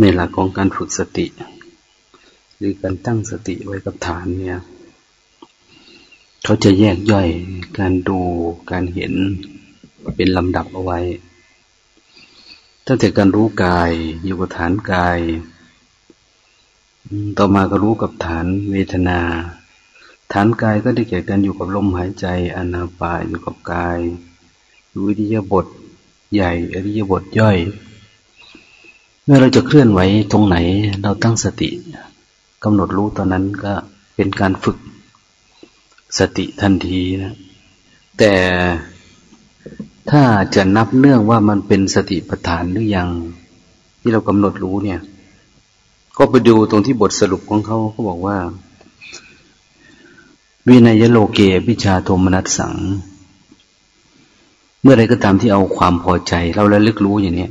ในหลักของการฝึกสติ หรือการตั้งสติไว้กับฐานเนี่ย เขาจะแยกย่อยการดูการเห็นเป็นลำดับเอาไว้ ตั้งแต่การรู้กายอยู่กับฐานกาย ต่อมาก็รู้กับฐานเวทนา ฐานกายก็ได้แก่การอยู่กับลมหายใจอนาปาอยู่กับกายอยู่วิทยาบทใหญ่อริยบทย่อย มื่อเราจะเคลื่อนไหวตรงไหน เราตั้งสติกำหนดรู้ตอนนั้นก็เป็นการฝึกสติทันทีนะแต่ถ้าจะนับเนื่องว่ามันเป็นสติปัฏฐานหรือยัง ที่เรากำหนดรู้เนี่ย ก็ไปดูตรงที่บทสรุปของเขาเขาบอกว่า วินัยโลเกวิชาโทมนัสสัง เมื่อไรก็ตามที่เอาความพอใจ เราระลึกรู้อย่างนี้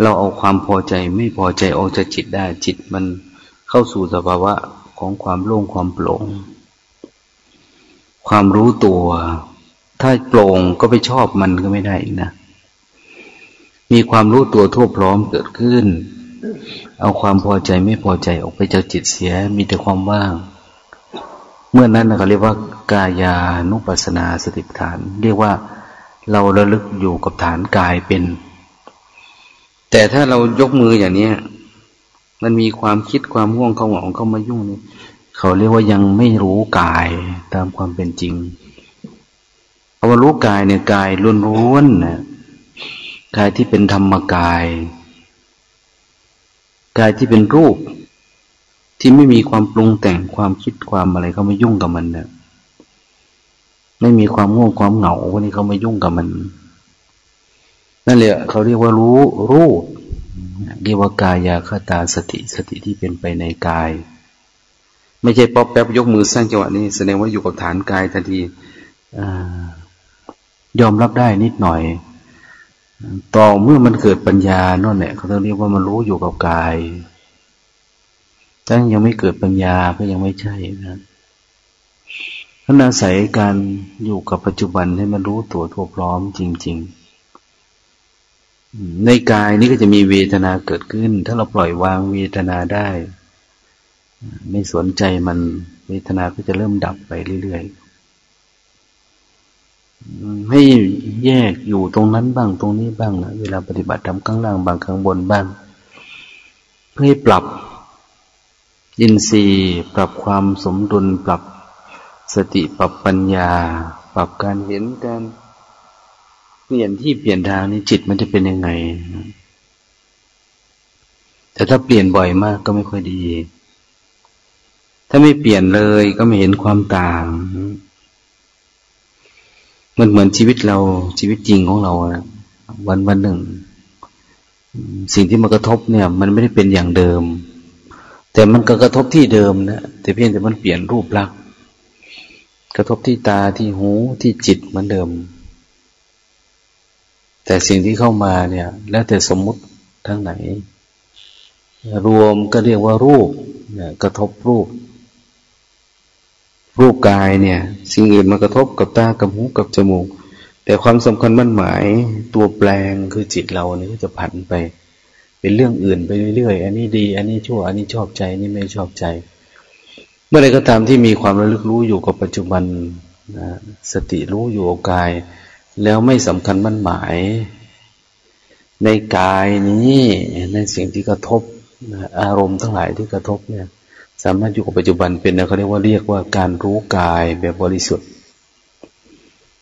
เราเอาความพอใจไม่พอใจออกจากจิตได้จิตมันเข้าสู่สภาวะของความโล่งความโปร่ง ความรู้ตัว ถ้าโปร่งก็ไปชอบมันก็ไม่ได้นะ มีความรู้ตัวทั่วพร้อมเกิดขึ้น เอาความพอใจไม่พอใจออกไปจากจิตเสียมีแต่ความว่าง เมื่อนั้นเราเรียกว่ากายานุปัสนาสติปัฏฐาน เรียกว่าเราระลึกอยู่กับฐานกายเป็น แต่ถ้าเรายกมืออย่างนี้มันมีความคิดความห่วงเขาหวงเข้ามายุ่งนี่เขาเรียกว่ายังไม่รู้กายตามความเป็นจริงเอาว่ารู้กายเนี่ยกายล้วนๆนะกายที่เป็นธรรมกาย กายที่เป็นรูป ที่ไม่มีความปรุงแต่งความคิดความอะไรเขาไม่ยุ่งกับมันเนี่ยไม่มีความง่วงความเหงาวันนี้เขาไม่ยุ่งกับมัน นั่นแหละเขาเรียกว่ารู้รูปเรียกว่ากายาคตาสติสติที่เป็นไปในกาย ไม่ใช่ป๊อปแป๊บยกมือสร้างจังหวะนี้แสดงว่าอยู่กับฐานกายทันทียอมรับได้นิดหน่อย ต่อเมื่อมันเกิดปัญญาโน่นแหละเขาต้องเรียกว่ามันรู้อยู่กับกายถ้ายังไม่เกิดปัญญาก็ยังไม่ใช่นะท่านอาศัยการอยู่กับปัจจุบันให้มันรู้ตัวทั่วพร้อมจริง ๆ ในกายนี้ก็จะมีเวทนาเกิดขึ้น ถ้าเราปล่อยวางเวทนาได้ ไม่สนใจมันเวทนาก็จะเริ่มดับไปเรื่อยๆ ให้แยกอยู่ตรงนั้นบ้างตรงนี้บ้างนะเวลาปฏิบัติทำข้างล่างบางข้างบนบ้าง เพื่อให้ปรับยินทรีย์ ปรับความสมดุล ปรับสติปรับปัญญา ปรับการเห็นการ ปลี่ยนที่เปลี่ยนทางนี้จิตมันจะเป็นยังไง แต่ถ้าเปลี่ยนบ่อยมากก็ไม่ค่อยดี ถ้าไม่เปลี่ยนเลยก็ไม่เห็นความต่าง มันเหมือนชีวิตเราชีวิตจริงของเรานะวันวันหนึ่ง สิ่งที่มากระทบเนี่ย มันไม่ได้เป็นอย่างเดิม แต่มันก็กระทบที่เดิมนะแต่เพียงแต่มันเปลี่ยนรูปลักษณ์กระทบที่ตาที่หูที่จิตเหมือนเดิม แต่สิ่งที่เข้ามาเนี่ย แล้วแต่สมมุติทั้งไหน รวมก็เรียกว่ารูปเนี่ยกระทบรูป รูปกายเนี่ย สิ่งอื่นมากระทบกับตากับหูกับจมูก แต่ความสำคัญมั่นหมายตัวแปลงคือจิตเราเนี่ยก็จะผันไป เป็นเรื่องอื่นไปเรื่อยๆอันนี้ดี อันนี้ชั่ว อันนี้ชอบใจนี่ไม่ชอบใจ เมื่อไรก็ตามที่มีความระลึกรู้อยู่กับปัจจุบันนะสติรู้อยู่กับกาย แล้วไม่สำคัญมั่นหมาย ในกายนี้ในสิ่งที่กระทบอารมณ์ทั้งหลายที่กระทบเนี่ย สามารถอยู่กับปัจจุบันเป็นเขาเรียกว่าเรียกว่าการรู้กายแบบบริสุทธิ์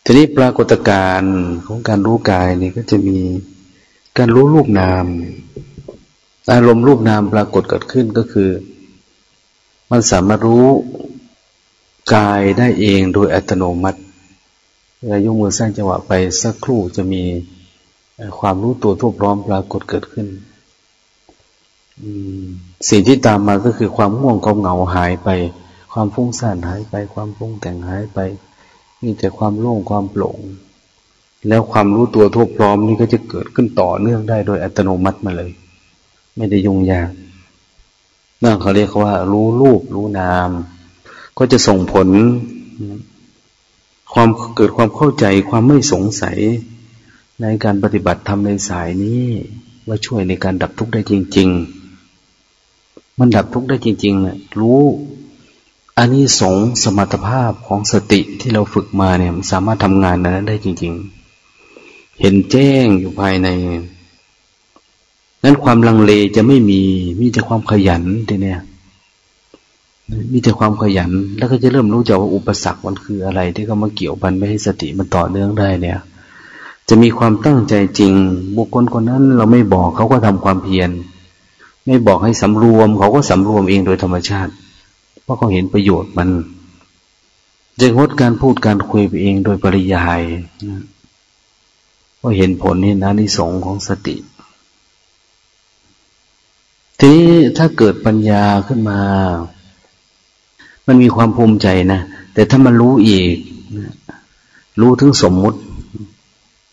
ทีนี้ปรากฏการณ์ของการรู้กายนี่ก็จะมีการรู้รูปนาม อารมณ์รูปนามปรากฏเกิดขึ้นก็คือ มันสามารถรู้กายได้เองโดยอัตโนมัติ เวลายกมือสร้างจังหวะไปสักครู่จะมีความรู้ตัวทั่วพร้อมปรากฏเกิดขึ้นสิ่งที่ตามมาก็คือความง่วงความเหงาหายไป ความฟุ้งซ่านหายไป ความฟุ้งแต่งหายไปมีแต่ความโล่งความโปร่ง แล้วความรู้ตัวทั่วพร้อมนี่ก็จะเกิดขึ้นต่อเนื่องได้โดยอัตโนมัติมาเลย ไม่ได้ยุ่งยากนั่นเขาเรียกว่า รู้รูปรู้นาม ก็จะส่งผล ความเกิดความเข้าใจความไม่สงสัยในการปฏิบัติธรรมในสายนี้ ว่าช่วยในการดับทุกข์ได้จริง ๆ มันดับทุกข์ได้จริงๆนะรู้อันนี้สงสมรรถภาพของสติที่เราฝึกมาเนี่ยมันสามารถทำงานนั้นได้จริง ๆ เห็นแจ้งอยู่ภายในนั้นความลังเลจะไม่มีมีแต่ความขยันทีเนี้ย มีแต่ความขยัน แล้วก็จะเริ่มรู้จักว่าอุปสรรคมันคืออะไร ที่เขามาเกี่ยวพันไม่ให้สติมันต่อเนื่องได้เนี่ย จะมีความตั้งใจจริง บุคคลคนนั้นเราไม่บอกเขาก็ทำความเพียร ไม่บอกให้สำรวม เขาก็สำรวมเองโดยธรรมชาติ เพราะเขาเห็นประโยชน์มันจะงดการพูดการคุยไปเองโดยปริยายเพราะเห็นผลนี่นะนิสงของสติ ทีถ้าเกิดปัญญาขึ้นมา มันมีความภูมิใจนะ แต่ถ้ามันรู้อีก รู้ถึงสมมุติ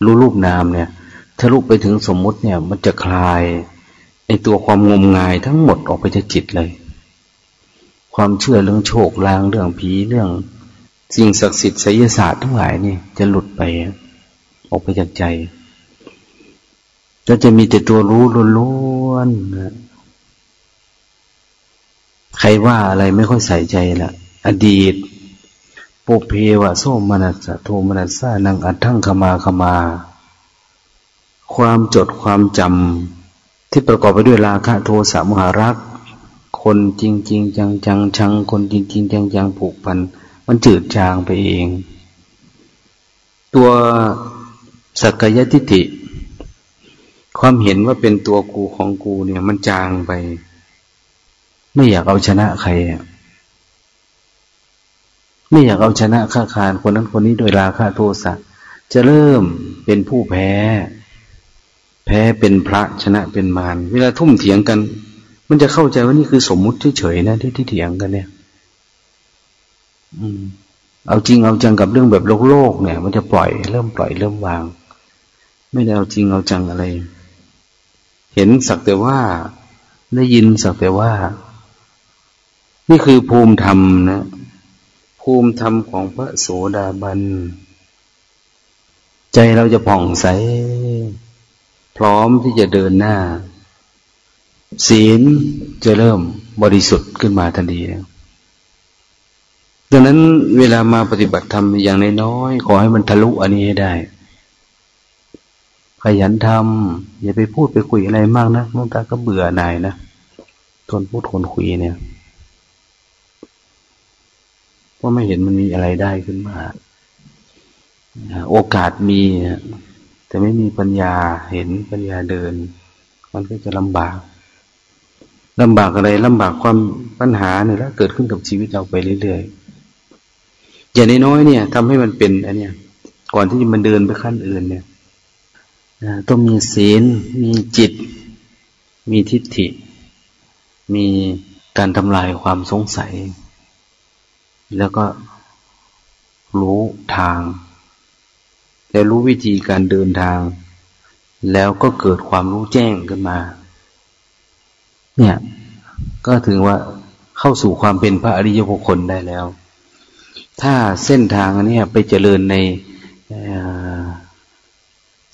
รู้รูปนามเนี่ยถ้ารู้ไปถึงสมมุติเนี่ย มันจะคลายไอตัวความงมงายทั้งหมดออกไปจากจิตเลย ความเชื่อเรื่องโชคลางเรื่องผีเรื่อง สิ่งศักดิ์สิทธิ์ไสยศาสตร์ทั้งหลายนี่จะหลุดไป ออกไปจากใจก็จะมีแต่ตัวรู้ล้วนๆ ใครว่าอะไรไม่ค่อยใส่ใจละอดีตปุเพวะโสมนัสโทมนัสสานังอัตถังขมาขมา ความจดความจำที่ประกอบไปด้วยราคะโทสะมหารัก คนจริงจริงจังจังชัง คนจริงจริงจังจังผูกพัน มันจืดจางไปเอง ตัวสักยทิฏฐิความเห็นว่าเป็นตัวกูของกูเนี่ย มันจางไป ไม่อยากเอาชนะใครไม่อยากเอาชนะข้าคารคนนั้นคนนี้โดยราคะโทสะจะเริ่มเป็นผู้แพ้ แพ้เป็นพระชนะเป็นมารเวลาทุ่มเถียงกัน มันจะเข้าใจว่านี่คือสมมุติเฉยๆนะที่ที่เถียงกันเนี่ย อืม เอาจริงเอาจังกับเรื่องแบบโลกโลกเนี่ย มันจะปล่อยเริ่มปล่อยเริ่มวาง ไม่ได้เอาจริงเอาจังอะไร เห็นสักแต่ว่าได้ยินสักแต่ว่า นี่คือภูมิธรรมนะ ภูมิธรรมของพระโสดาบัน ใจเราจะผ่องใส พร้อมที่จะเดินหน้า ศีลจะเริ่มบริสุทธิ์ขึ้นมาทันทีแล้วดังนั้นเวลามาปฏิบัติธรรมอย่างน้อยๆขอให้มันทะลุอันนี้ให้ได้ ขยันทำอย่าไปพูดไปคุยอะไรมากนะน้องตาก็เบื่อหน่ายนะทนพูดทนคุยเนี่ย พราะไม่เห็นมันมีอะไรได้ขึ้นมา โอกาสมีแต่ไม่มีปัญญาเห็นปัญญาเดิน มันก็จะลำบากลำบากอะไรลำบากความปัญหาเนี่ยแล้วเกิดขึ้นกับชีวิตเราไปเรื่อยๆอย่างน้อยๆเนี่ยทำให้มันเป็นอันเนี้ยก่อนที่มันเดินไปขั้นอื่นเนี่ยต้องมีศีล มีจิต มีทิฏฐิ มีการทำลายความสงสัย แล้วก็รู้ทาง แล้วรู้วิธีการเดินทาง แล้วก็เกิดความรู้แจ้งขึ้นมา เนี่ย ก็ถึงว่าเข้าสู่ความเป็นพระอริยบุคคลได้แล้ว ถ้าเส้นทางนี้ไปเจริญใน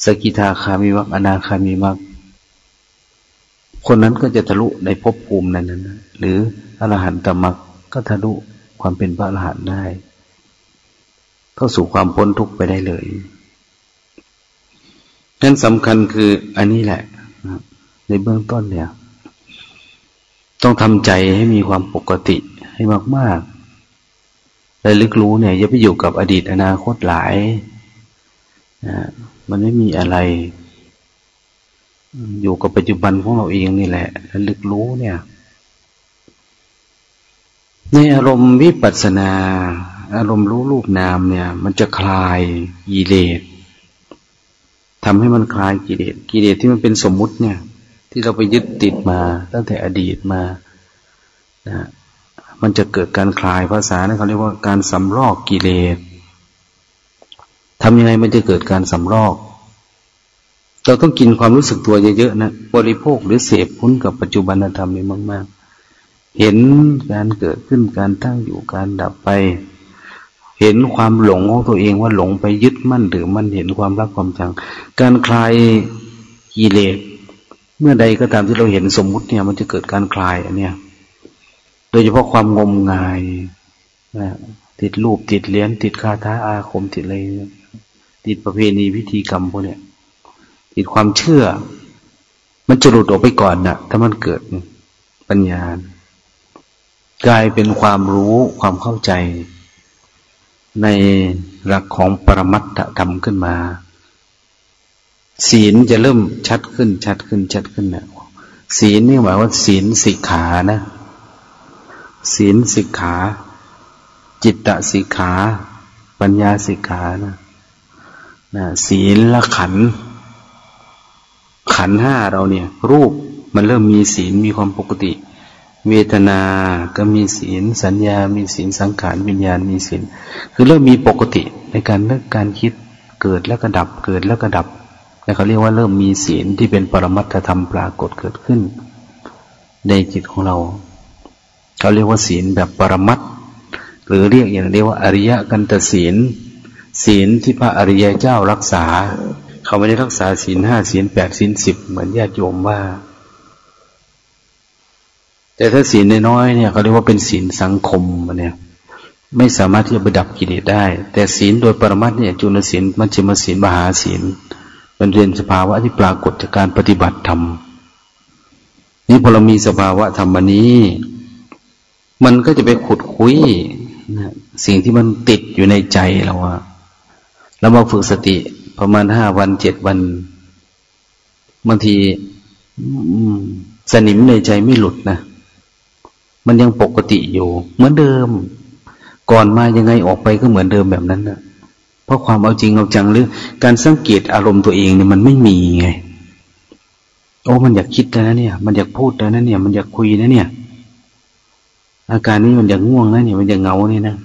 สกิทาคามีมักอนาคามีมักคนนั้นก็จะทะลุในภพภูมินั้นนะหรืออรหันตมักก็ทะลุ ความเป็นพระอรหันต์ได้ เข้าสู่ความพ้นทุกข์ไปได้เลยนั้นสำคัญคืออันนี้แหละในเบื้องต้นเนี่ย ต้องทำใจให้มีความปกติให้มากๆและลึกรู้เนี่ยอย่าไปอยู่กับอดีตอนาคตหลายนะมันไม่มีอะไร อยู่กับปัจจุบันของเราเองนี่แหละและลึกรู้เนี่ย ในอารมณ์วิปัสสนา อารมณ์รู้รูปนามเนี่ย มันจะคลายกิเลสทำให้มันคลายกิเลสกิเลสที่มันเป็นสมมุติเนี่ย ที่เราไปยึดติดมาตั้งแต่อดีตมานะมันจะเกิดการคลายภาษาเนี่ยเขาเรียกว่าการสำรอกกิเลสทำยังไงมันจะเกิดการสำรอก เราต้องกินความรู้สึกตัวเยอะๆนะบริโภคหรือเสพพุ้นกับปัจจุบันธรรมนี่มาก ๆ เห็นการเกิดขึ้นการตั้งอยู่การดับไป เห็นความหลงของตัวเองว่าหลงไปยึดมั่นหรือมันเห็นความรักความจัง การคลายกิเลสเมื่อใดก็ตามที่เราเห็นสมมุติเนี่ย มันจะเกิดการคลายอันเนี้ยโดยเฉพาะความงมงายนะติดรูปติดเลี้ยนติดคาถาอาคมติดอะไรติดประเพณีพิธีกรรมพวกเนี้ยติดความเชื่อ มันจะหลุดออกไปก่อนนะ่ะ ถ้ามันเกิดปัญญา กลายเป็นความรู้ความเข้าใจ ในหลักของปรมัตถธรรมขึ้นมา ศีลจะเริ่มชัดขึ้น ชัดขึ้น ชัดขึ้นนะศีลนี่หมายว่า ศีลสิกขานะ ศีลสิกขา จิตตสิกขา ปัญญาสิกขานะนะศีลละขัน ขันห้าเราเนี่ย รูปมันเริ่มมีศีลมีความปกติ เวทนาก็มีศีล สัญญา มีศีล สังขารวิญญาณ มีศีล คือเริ่มมีปกติในการเลิกการคิดเกิดแล้วก็ดับ เกิดแล้วก็ดับแล้วเขาเรียกว่าเริ่มมีศีลที่เป็นปรมัตถธรรมปรากฏเกิดขึ้น ในจิตของเรา เขาเรียกว่าศีลแบบปรมัตหรือเรียกอย่างเรียกว่าอริยกันตศีล ศีลที่พระอริยเจ้ารักษา เขาไม่ได้รักษาศีลห้าศีลแปดศีลสิบเหมือนญาติโยมว่า แต่ถ้าศีลน้อยเนี่ยเขาเรียกว่าเป็นศีลสังคมเนี่ย ไม่สามารถที่จะไปดับกิเลสได้ แต่ศีลโดยปรมัตเนี่ยจุลศีลมัชฌิมศีลมหาศีลมันเรียนสภาวะที่ปรากฏจากการปฏิบัติธรรมนี่พอเรามีสภาวะธรรมนี้ มันก็จะไปขุดคุยนะสิ่งที่มันติดอยู่ในใจเราอะเรามาฝึกสติประมาณห้าวันเจ็ดวันบางทีสนิมในใจไม่หลุดนะ มันยังปกติอยู่ เหมือนเดิม ก่อนมายังไงออกไปก็เหมือนเดิมแบบนั้นนะเพราะความเอาจริงเอาจังหรือ การสังเกตอารมณ์ตัวเองเนี่ยมันไม่มีไง โอ้มันอยากคิดแล้วนะเนี่ย มันอยากพูดแล้วนะเนี่ย มันอยากคุยนะเนี่ย อาการนี้มันอยากง่วงนะเนี่ย มันอยากเงาเนี่ยนะ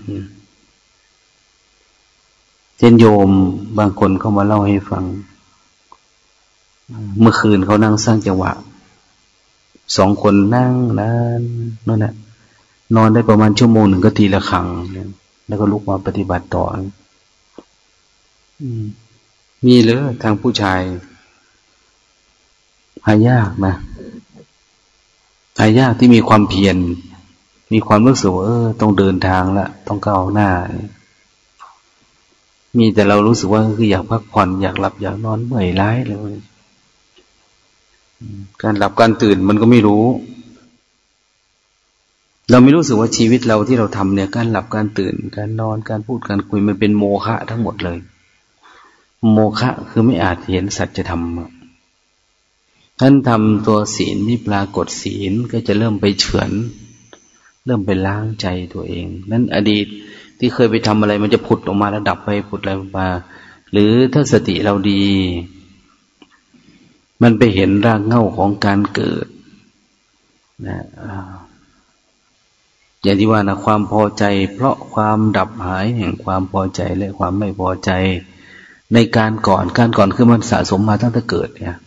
เช่นโยมบางคนเขามาเล่าให้ฟัง เมื่อคืนเขานั่งสร้างจังหวะ สองคนนั่งนานนั่นแหละนอนได้ประมาณชั่วโมงหนึ่งก็ทีละครั้งแล้วก็ลุกมาปฏิบัติต่อมีเลยทางผู้ชาย หายากนะหายากที่มีความเพียรมีความรู้สึกว่าเออ ต้องเดินทางละต้องก้าวหน้า มีแต่เรารู้สึกว่าคืออยากพักผ่อนอยากหลับอยากนอนเมื่อยร้ายเลย การหลับการตื่นมันก็ไม่รู้ เราไม่รู้สึกว่าชีวิตเราที่เราทำเนี่ย การหลับการตื่น การนอนการพูดการคุยมันเป็นโมฆะทั้งหมดเลย โมฆะคือไม่อาจเห็นสัจธรรมท่านทำตัวศีลที่ปรากฏศีลก็จะเริ่มไปเฉือน เริ่มไปล้างใจตัวเอง นั้นอดีตที่เคยไปทำอะไรมันจะผุดออกมาแล้วดับไปผุดอะไรมา หรือถ้าสติเราดี มันไปเห็นรากเหง้าของการเกิดนะอย่างที่ว่านะความพอใจ เพราะความดับหายแห่งความพอใจและความไม่พอใจ ในการก่อนการก่อนคือมันสะสมมาตั้งแต่เกิดเนี่ย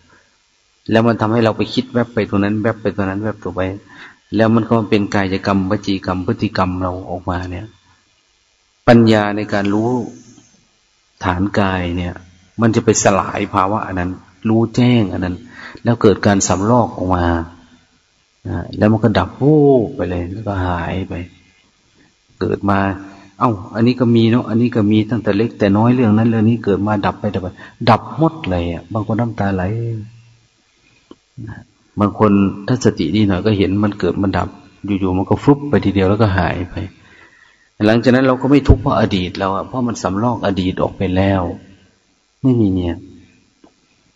แล้วมันทำให้เราไปคิดแวบไปตรงนั้นแวบไปตรงนั้นแวบตัวไป แล้วมันก็เป็นกายกรรมวจีกรรมพฤติกรรมเราออกมาเนี่ย ปัญญาในการรู้ฐานกายเนี่ย มันจะไปสลายภาวะอันนั้น รู้แจ้งอันนั้น แล้วเกิดการสำลอกออกมาแล้วมันก็ดับวูบไปเลย แล้วก็หายไป เกิดมา เอา้า อันนี้ก็มีเนาะอันนี้ก็มีตั้งแต่เล็กแต่น้อยเรื่องนั้นเรื่องนี้เกิดมาดับไปดับไปดับหมดเลยอะบางคนน้ำตาไหลบางคนถ้าสติดีหน่อยก็เห็นมันเกิดมันดับ อยู่ๆมันก็ฟุบไปทีเดียวแล้วก็หายไป หลังจากนั้นเราก็ไม่ทุกข์เพราะอดีตเราอะเพราะมันสำลอกอดีตออกไปแล้ว ไม่มีเนี่ย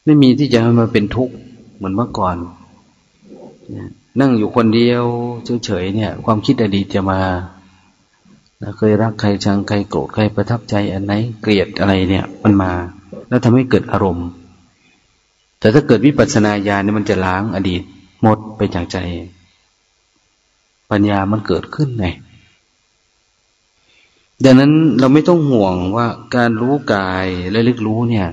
ไม่มีที่จะมาเป็นทุกข์เหมือนเมื่อก่อนนั่งอยู่คนเดียวเฉยๆเนี่ย ความคิดอดีตจะมาเคยรักใครชังใครโกรธใครประทับใจอันไหนเกลียดอะไรเนี่ย มันมา แล้วทำให้เกิดอารมณ์ แต่ถ้าเกิดวิปัสสนาญาณเนี่ยมันจะล้างอดีตหมดไปจากใจ ปัญญามันเกิดขึ้นไงดังนั้นเราไม่ต้องห่วงว่าการรู้กายและลึกรู้เนี่ย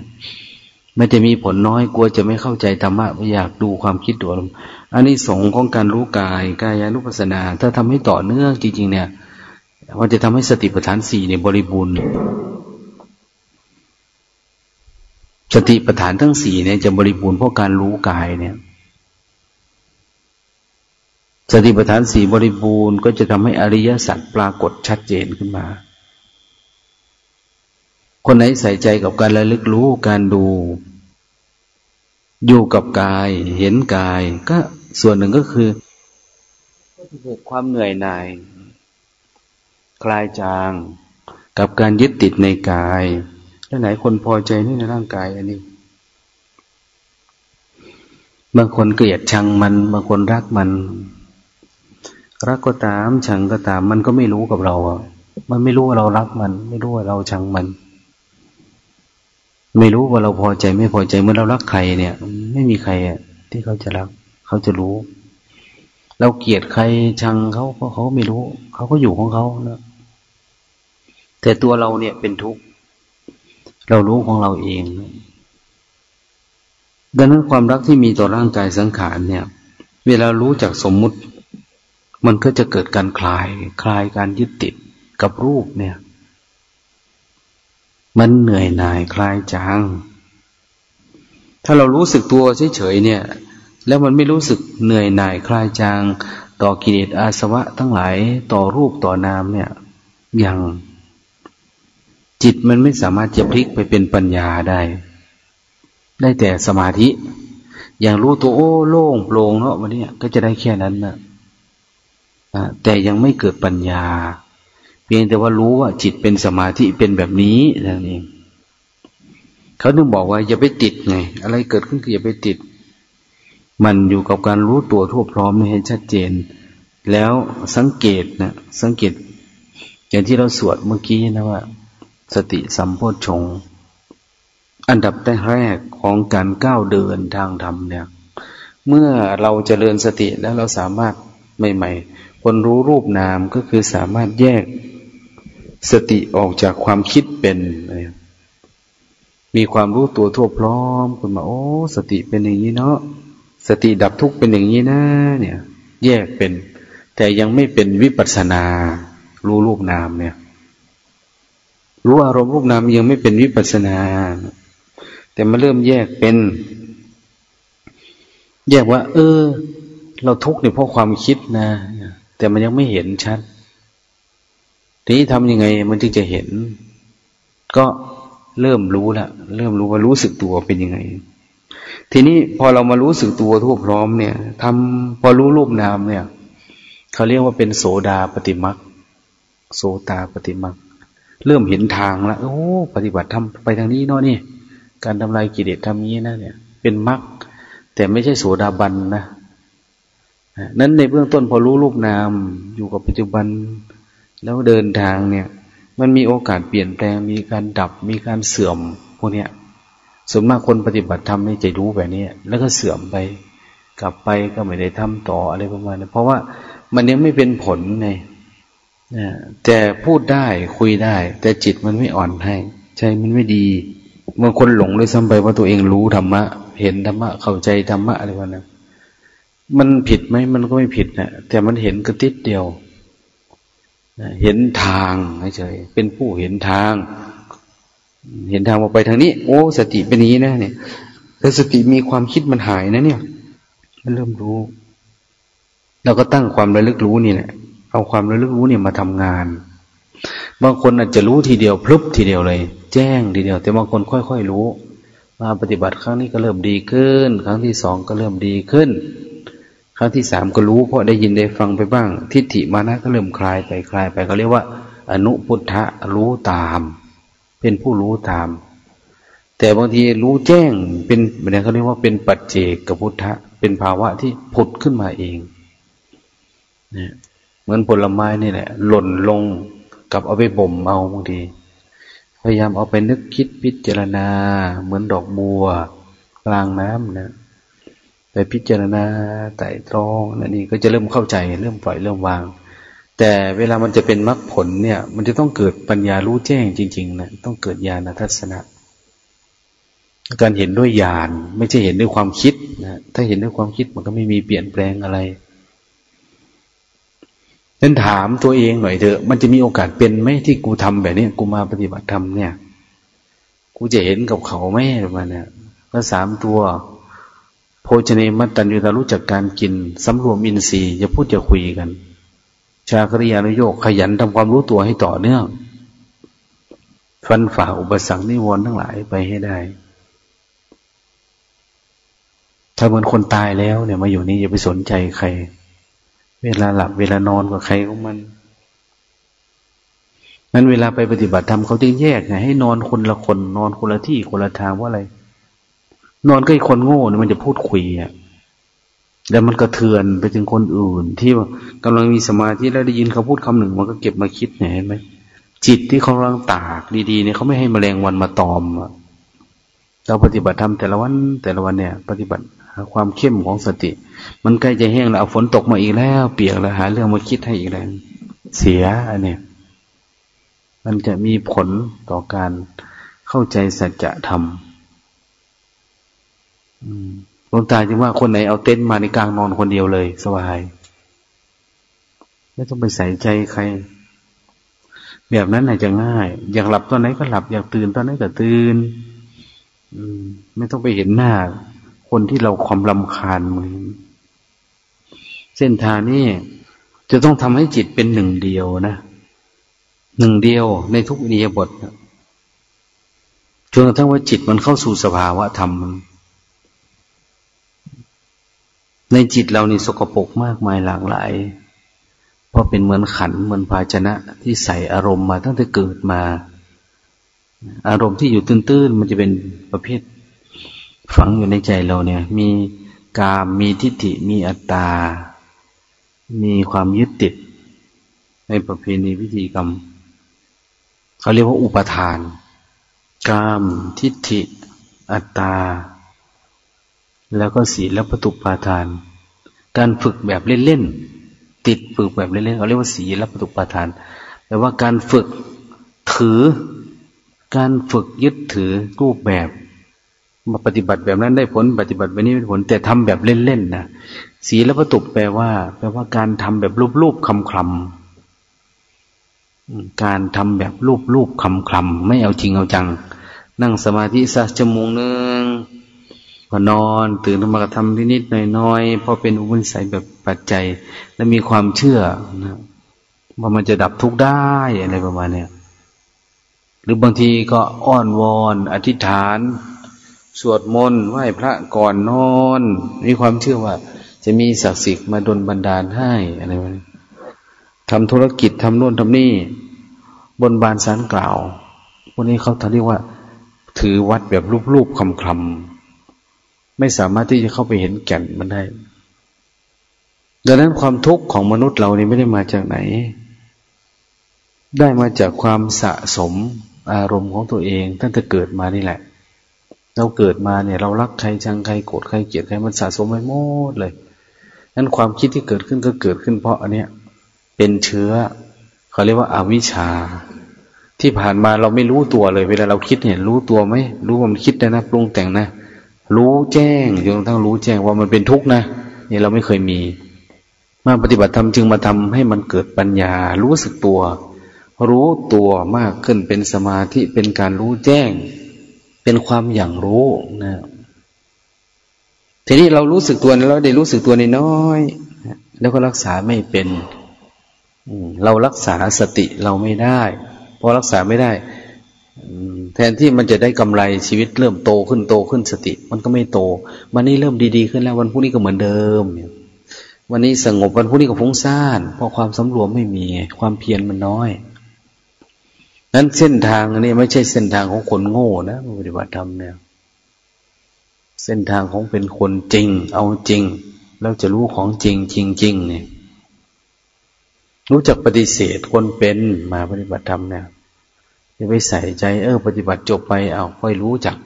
มันจะมีผลน้อยกลัวจะไม่เข้าใจธรรมะอยากดูความคิดตัวอันนี้สงของการรู้กายกายานุปัสสนา ถ้าทำให้ต่อเนื่องจริง ๆ เนี่ยมันจะทำให้สติปัฏฐานสี่ในบริบูรณ์สติปัฏฐานทั้งสี่เนี่ยจะบริบูรณ์เพราะการรู้กายเนี่ย สติปัฏฐานสี่บริบูรณ์ก็จะทำให้อริยสัจปรากฏชัดเจนขึ้นมา คนไหนใส่ใจกับการระลึกรู้การดู อยู่กับกาย เห็นกาย ก็ส่วนหนึ่งก็คือเกิดความเหนื่อยหน่าย คลายจาง กับการยึดติดในกายแล้วไหนคนพอใจนี่ในร่างกายอันนี้ บางคนเกลียดชังมัน บางคนรักมัน รักก็ตามชังก็ตาม มันก็ไม่รู้กับเราอะมันไม่รู้ว่าเรารักมัน ไม่รู้ว่าเราชังมัน ไม่รู้ว่าเราพอใจไม่พอใจเมื่อเรารักใครเนี่ย ไม่มีใครอะที่เขาจะรัก เขาจะรู้ เราเกลียดใครชังเขาเพราะเขาไม่รู้ เขาก็อยู่ของเขานะแต่ตัวเราเนี่ยเป็นทุกข์เรารู้ของเราเอง ดังนั้นความรักที่มีต่อร่างกายสังขารเนี่ย เวลารู้จากสมมุติ มันก็จะเกิดการคลาย คลายการยึดติดกับรูปเนี่ย มันเหนื่อยหน่ายคลายจางถ้าเรารู้สึกตัวเฉยๆเนี่ย แล้วมันไม่รู้สึกเหนื่อยหน่ายคลายจาง ต่อกิเลสอาสวะทั้งหลายต่อรูปต่อนามเนี่ยยังจิตมันไม่สามารถจะพลิกไปเป็นปัญญาได้ ได้แต่สมาธิ อย่างรู้ตัวโอ้โล่งโปร่งเนาะวันนี้ก็จะได้แค่นั้นนะแต่ยังไม่เกิดปัญญา เพียงแต่ว่ารู้ว่าจิตเป็นสมาธิเป็นแบบนี้นั่นเองเขาถึงบอกว่าอย่าไปติดไง อะไรเกิดขึ้นคือย่าไปติด มันอยู่กับการรู้ตัวทั่วพร้อมให้ชัดเจน แล้วสังเกตนะสังเกต อย่างที่เราสวดเมื่อกี้นะว่า สติสัมโพชฌงอันดับแรกของการก้าวเดินทางธรรมเนี่ย เมื่อเราจเจริญสติแล้วเราสามารถใหม่ ๆ คนรู้รูปนามก็คือสามารถแยก สติออกจากความคิดเป็นมีความรู้ตัวทั่วพร้อมคุณมาโอ้สติเป็นอย่างนี้เนาะสติดับทุกข์เป็นอย่างนี้นะเนี่ย แยกเป็น แต่ยังไม่เป็นวิปัสนา รู้รูปนามเนี่ย รู้อารมณ์รูปนามยังไม่เป็นวิปัสนา แต่มาเริ่มแยกเป็น แยกว่า เออ เราทุกข์เนี่ยเพราะความคิดนะแต่มันยังไม่เห็นชัด ทีนี้ทำยังไงมันจึงจะเห็น ก็เริ่มรู้ละเริ่มรู้ว่ารู้สึกตัวเป็นยังไง ทีนี้พอเรามารู้สึกตัวทั่วพร้อมเนี่ยทำพอรู้รูปนามเนี่ยเขาเรียกว่าเป็นโสดาปฏิมักโสตาปฏิมักเริ่มเห็นทางแล้วโอ้ปฏิบัติทำไปทางนี้เนาะนี่ การทำลายกิเลสทำนี้นะเนี่ย เป็นมักแต่ไม่ใช่โสดาบันนะนั้นในเบื้องต้นพอรู้รูปนามอยู่กับปัจจุบัน แล้วเดินทางเนี่ย มันมีโอกาสเปลี่ยนแปลง มีการดับ มีการเสื่อมพวกเนี้ยส่วนมากคนปฏิบัติทำนี่จะรู้แบบนี้แล้วก็เสื่อมไป กลับไปก็ไม่ได้ทำต่ออะไรประมาณนี้เพราะว่ามันยังไม่เป็นผลไงแต่พูดได้คุยได้ แต่จิตมันไม่อ่อนให้ใจมันไม่ดีบางคนหลงเลยซ้ำไปว่าตัวเองรู้ธรรมะ เห็นธรรมะ เข้าใจธรรมะอะไรประมาณนั้มันผิดไหมมันก็ไม่ผิดนะแต่มันเห็นกระติดเดียว เห็นทางเฉยเป็นผู้เห็นทาง เห็นทางออกไปทางนี้ โอ้ สติเป็นนี้นะ เนี่ยแต่สติมีความคิดมันหายนะ เนี่ย มันเริ่มรู้เราก็ตั้งความระลึกรู้นี่แหละเอาความระลึกรู้เนี่ยมาทำงาน บางคนอาจจะรู้ทีเดียวพลุบทีเดียวเลย แจ้งทีเดียว แต่บางคนค่อยๆรู้ มาปฏิบัติครั้งนี้ก็เริ่มดีขึ้น ครั้งที่สองก็เริ่มดีขึ้น ครั้งที่สามก็รู้เพราะได้ยินได้ฟังไปบ้าง ทิฏฐิมานะก็เริ่มคลายไปคลายไปเขาเรียกว่า อนุพุทธะรู้ตาม เป็นผู้รู้ตาม แต่บางทีรู้แจ้งเป็นแบบเขาเรียกว่าเป็นปัจเจกกับพุทธะ เป็นภาวะที่ผุดขึ้นมาเองเนี่ยเหมือนผลไม้นี่แหละหล่นลงกับเอาไปบ่มเอาบางทีพยายามเอาไปนึกคิดพิจารณา เหมือนดอกบัว กลางน้ำนะ ไปพิจารณาไต่ตรองนั่นนี่ก็จะเริ่มเข้าใจเริ่มปล่อยเริ่มวาง แต่เวลามันจะเป็นมรรคผลเนี่ย มันจะต้องเกิดปัญญารู้แจ้งจริง ๆนะต้องเกิดญาณทัศนะ การเห็นด้วยญาณไม่ใช่เห็นด้วยความคิดนะถ้าเห็นด้วยความคิดมันก็ไม่มีเปลี่ยนแปลงอะไรนั้นถามตัวเองหน่อยเถอะมันจะมีโอกาสเป็นไหมที่กูทำแบบนี้กูมาปฏิบัติธรรมเนี่ย กูจะเห็นกับเขาไหมประมาณนี้ก็สามตัว โภชเนมัตตัญญูตารู้จักการกินสำรวมอินทรีย์อย่าพูดอย่าคุยกัน ชาคริยานุโยกขยันทำความรู้ตัวให้ต่อเนื่องฟันฝ่าอุปสรรคนิวรณ์ทั้งหลายไปให้ได้ ถ้าเหมือนคนตายแล้วเนี่ยมาอยู่นี่อย่าไปสนใจใคร เวลาหลับเวลานอนกับใครของมันนั้นเวลาไปปฏิบัติธรรมเขาจะแยกไงให้นอนคนละคน นอนคนละที่คนละทางว่าอะไร นอนก็ไอ้คนโง่เนี่ยมันจะพูดคุยอะแล้วมันกระเทือนไปถึงคนอื่น ที่กำลังมีสมาธิแล้วได้ยินเขาพูดคำหนึ่ง มันก็เก็บมาคิดเห็นไหมจิตที่เขากำลังตากดีๆเนี่ยเขาไม่ให้มแมลงวันมาตอมเราปฏิบัติธรรมแต่ละวันแต่ละวันเนี่ย ปฏิบัติความเข้มของสติ มันใกล้จะแห้งแล้วเอาฝนตกมาอีกแล้ว เปียกแล้วหา เรื่องมาคิดให้อีกแล้วเสียอันเนี้ยมันจะมีผลต่อการเข้าใจสัจธรรม หลวงตาจึงว่าคนไหนเอาเต็นท์มาในกลางนอนคนเดียวเลย สบาย ไม่ต้องไปใส่ใจใคร แบบนั้นอาจจะง่าย อยากหลับตอนไหนก็หลับ อยากตื่นตอนไหนก็ตื่นไม่ต้องไปเห็นหน้า คนที่เราความลำคาญมือเส้นทางนี้จะต้องทำให้จิตเป็นหนึ่งเดียวนะหนึ่งเดียวในทุกอิริยาบถจนกระทั่งว่าจิตมันเข้าสู่สภาวะธรรม ในจิตเรานี่สกปรกมากมายหลากหลาย เพราะเป็นเหมือนขันเหมือนภาชนะที่ใส่อารมณ์มาตั้งแต่เกิดมา อารมณ์ที่อยู่ตื้นๆ มันจะเป็นประเภท ฝังอยู่ในใจเราเนี่ย มีกามมีทิฏฐิมีอัตตา มีความยึดติด ในประเพณีพิธีกรรม เขาเรียกว่าอุปทาน กามทิฏฐิ อัตตา แล้วก็ศีลและประตุปาทาน การฝึกแบบเล่นๆติดฝึกแบบเล่นๆเขาเรียกว่าศีลและประตุปาทานแปลว่าการฝึกถือ การฝึกยึดถือรูปแบบ มาปฏิบัติแบบนั้นได้ผลปฏิบัติแบบนี้ได้ผล แต่ทำแบบเล่นๆนะศีลและประตุแปลว่า แปลว่าการทำแบบรูปๆคำคลำการทำแบบรูปๆคำคลำไม่เอาจริงเอาจัง นั่งสมาธิสักชั่วโมงหนึ่ง พอนอน ตื่นขึ้นมาก็ทำนิดๆน้อยๆพอเป็นอุปนิสัยแบบปัจจัย และมีความเชื่อนะว่ามันจะดับทุกข์ได้อะไรประมาณเนี้ยหรือบางทีก็อ้อนวอน อธิษฐาน สวดมนต์ไหว้พระก่อนนอน มีความเชื่อว่า จะมีศักดิ์สิทธิ์มาดลบันดาลให้อะไรแบบนี้ทำธุรกิจทำโน่นทำนี่ บนบานสารกล่าวพวกนี้เขาเรียกว่า ถือวัดแบบรูปๆคำๆ ไม่สามารถที่จะเข้าไปเห็นแก่นมันได้ ดังนั้นความทุกข์ของมนุษย์เรานี่ไม่ได้มาจากไหน ได้มาจากความสะสมอารมณ์ของตัวเองตั้งแต่เกิดมานี่แหละ เราเกิดมาเนี่ย เรารักใครชังใครโกรธใครเกลียดใครมันสะสมไปหมดเลยนั้นความคิดที่เกิดขึ้นก็เกิดขึ้นเพราะอันเนี้ยเป็นเชื้อเขาเรียกว่าอาวิชชา ที่ผ่านมาเราไม่รู้ตัวเลย เวลาเราคิดเนี่ยรู้ตัวไหมรู้ว่ามันคิดได้นะปรุงแต่งนะ รู้แจ้งจนกระทั่งรู้แจ้งว่ามันเป็นทุกข์นะนี่เราไม่เคยมี มาปฏิบัติธรรมจึงมาทำให้มันเกิดปัญญา รู้สึกตัว รู้ตัวมากขึ้นเป็นสมาธิเป็นการรู้แจ้ง เป็นความอย่างรู้นะทีนี้เรารู้สึกตัวแล้วได้รู้สึกตัวนน้อยแล้วก็รักษาไม่เป็นเรารักษาสติเราไม่ได้พอรักษาไม่ได้ แทนที่มันจะได้กำไรชีวิตเริ่มโตขึ้นโตขึ้นสติ มันก็ไม่โต วันนี้เริ่มดีๆขึ้นแล้ววันพรุ่งนี้ก็เหมือนเดิม วันนี้สงบวันพรุ่งนี้ก็ฟุ้งซ่านเพราะความสำรวมไม่มีความเพียรมันน้อยนั้นเส้นทางนี้ไม่ใช่เส้นทางของคนโง่นะปฏิบัติธรรมเนี่ย เส้นทางของเป็นคนจริง เอาจริง แล้วจะรู้ของจริงจริงๆเนี่ยรู้จักปฏิเสธคนเป็นมาปฏิบัติธรรมเนี่ย จะไปใส่ใจเออ ปฏิบัติจบไปเอาค่อยรู้จัก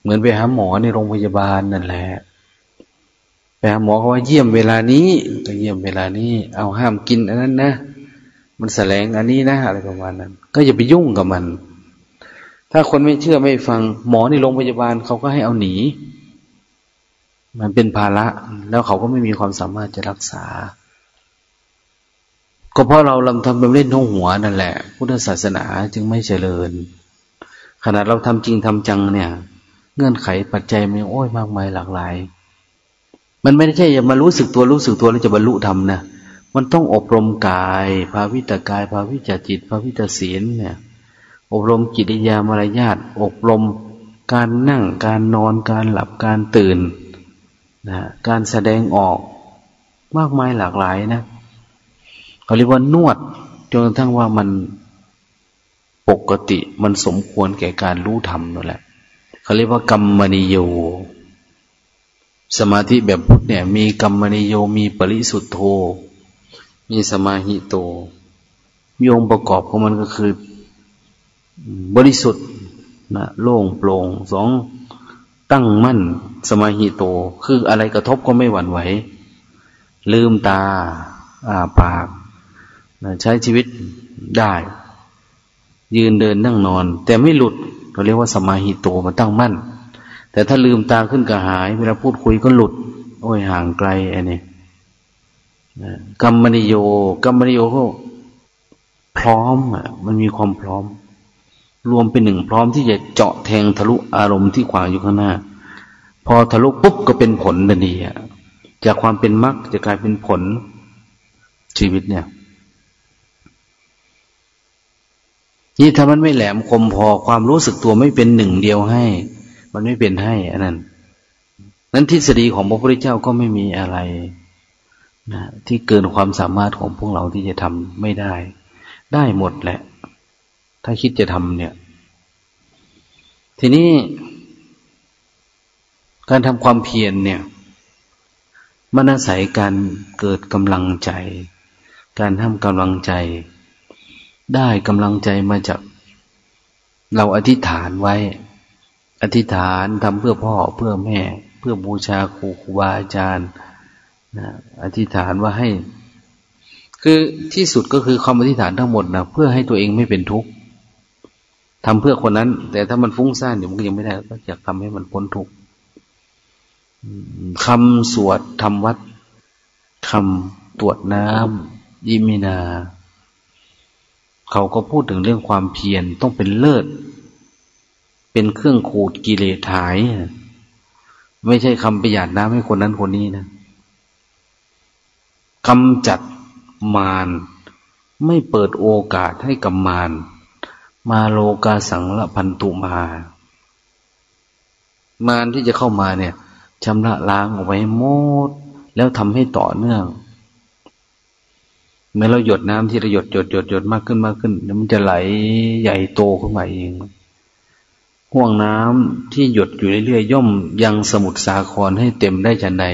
เหมือนไปหาหมอในโรงพยาบาลนั่นแหละไปหาหมอเขาว่าเยี่ยมเวลานี้ก็เยี่ยมเวลานี้ เอาห้ามกินอันนั้นนะมันแสลงอันนี้นะอะไรประมาณนั้น ก็อย่าไปยุ่งกับมัน ถ้าคนไม่เชื่อไม่ฟัง หมอในโรงพยาบาลเขาก็ให้เอาหนี มันเป็นภาระ แล้วเขาก็ไม่มีความสามารถจะรักษา ก็เพราะเราลำทำเป็นเล่นท้องหัวนั่นแหละ พุทธศาสนาจึงไม่เจริญ ขนาดเราทำจริงทำจังเนี่ย เงื่อนไขปัจจัยมันโอ้ยมากมายหลากหลาย มันไม่ใช่จะมารู้สึกตัวรู้สึกตัวแล้วจะบรรลุธรรมนะมันต้องอบรมกาย ภาวิตกาย ภาวิจจิต ภาวิตศีลเนี่ย อบรมกิริยามารยาทอบรมการนั่งการนอนการหลับการตื่นนะการแสดงออกมากมายหลากหลายนะ เขาเรียกว่านวดจนกระทั่งว่ามันปกติมันสมควรแก่การรู้ธรรมนั่นแหละเขาเรียกว่ากรรมนิโย สมาธิแบบพุทธเนี่ย มีกรรมนิโยมีปริสุทธโธ มีสมาหิโตมีองค์ประกอบของมันก็คือ บริสุทธิ์นะโล่งโปร่งสองตั้งมั่น สมาหิโต คืออะไรกระทบก็ไม่หวั่นไหว ลืมตา อ่าปาก ใช้ชีวิตได้ ยืนเดินนั่งนอน แต่ไม่หลุดเราเรียกว่าสมาหิโตมันตั้งมั่น แต่ถ้าลืมตาขึ้นกระหาย เวลาพูดคุยก็หลุด โอ้ยห่างไกลอันนี้กรรมนิโยกรรมนิโยก็พร้อมอะ มันมีความพร้อม รวมเป็นหนึ่งพร้อมที่จะเจาะแทงทะลุอารมณ์ที่ขวางอยู่ข้างหน้า พอทะลุปุ๊บก็เป็นผลทันทีอะจากความเป็นมรรคจะกลายเป็นผลชีวิตเนี่ย นี่ถ้ามันไม่แหลมคมพอความรู้สึกตัวไม่เป็นหนึ่งเดียวให้ มันไม่เป็นให้อันนั้นนั้นทฤษฎีของพระพุทธเจ้าก็ไม่มีอะไรนะที่เกินความสามารถของพวกเราที่จะทำไม่ได้ ได้หมดแหละ ถ้าคิดจะทำเนี่ย ทีนี้ การทำความเพียรเนี่ย มันอาศัยการเกิดกำลังใจ การทำกำลังใจ ได้กำลังใจมาจาก เราอธิษฐานไว้ อธิษฐานทำเพื่อพ่อเพื่อแม่ เพื่อบูชาครูครูบาอาจารย์นะอธิษฐานว่าให้ คือที่สุดก็คือความอธิษฐานทั้งหมดนะเพื่อให้ตัวเองไม่เป็นทุกข์ทำเพื่อคนนั้น แต่ถ้ามันฟุ้งซ่านเดี๋ยวมันก็ยังไม่ได้ก็อยากทำให้มันพ้นทุกข์คำสวดทำวัดคำตรวจน้ำยิมินา เขาก็พูดถึงเรื่องความเพียรต้องเป็นเลิศ เป็นเครื่องขูดกิเลสหาย ไม่ใช่คำประหยัดน้ำให้คนนั้นคนนี้นะกำจัดมารไม่เปิดโอกาสให้กับมารมาโลกาสังละพันตุมามารที่จะเข้ามาเนี่ยชำระล้างเอาไว้หมด แล้วทำให้ต่อเนื่อง เมื่อเราหยดน้ำที่เราหยดหยดหยดหยดมากขึ้นมากขึ้นแล้วมันจะไหลใหญ่โตขึ้นมาเองห่วงน้ำที่หยดอยู่เรื่อยๆย่อมยังสมุทรสาครให้เต็มได้จันใด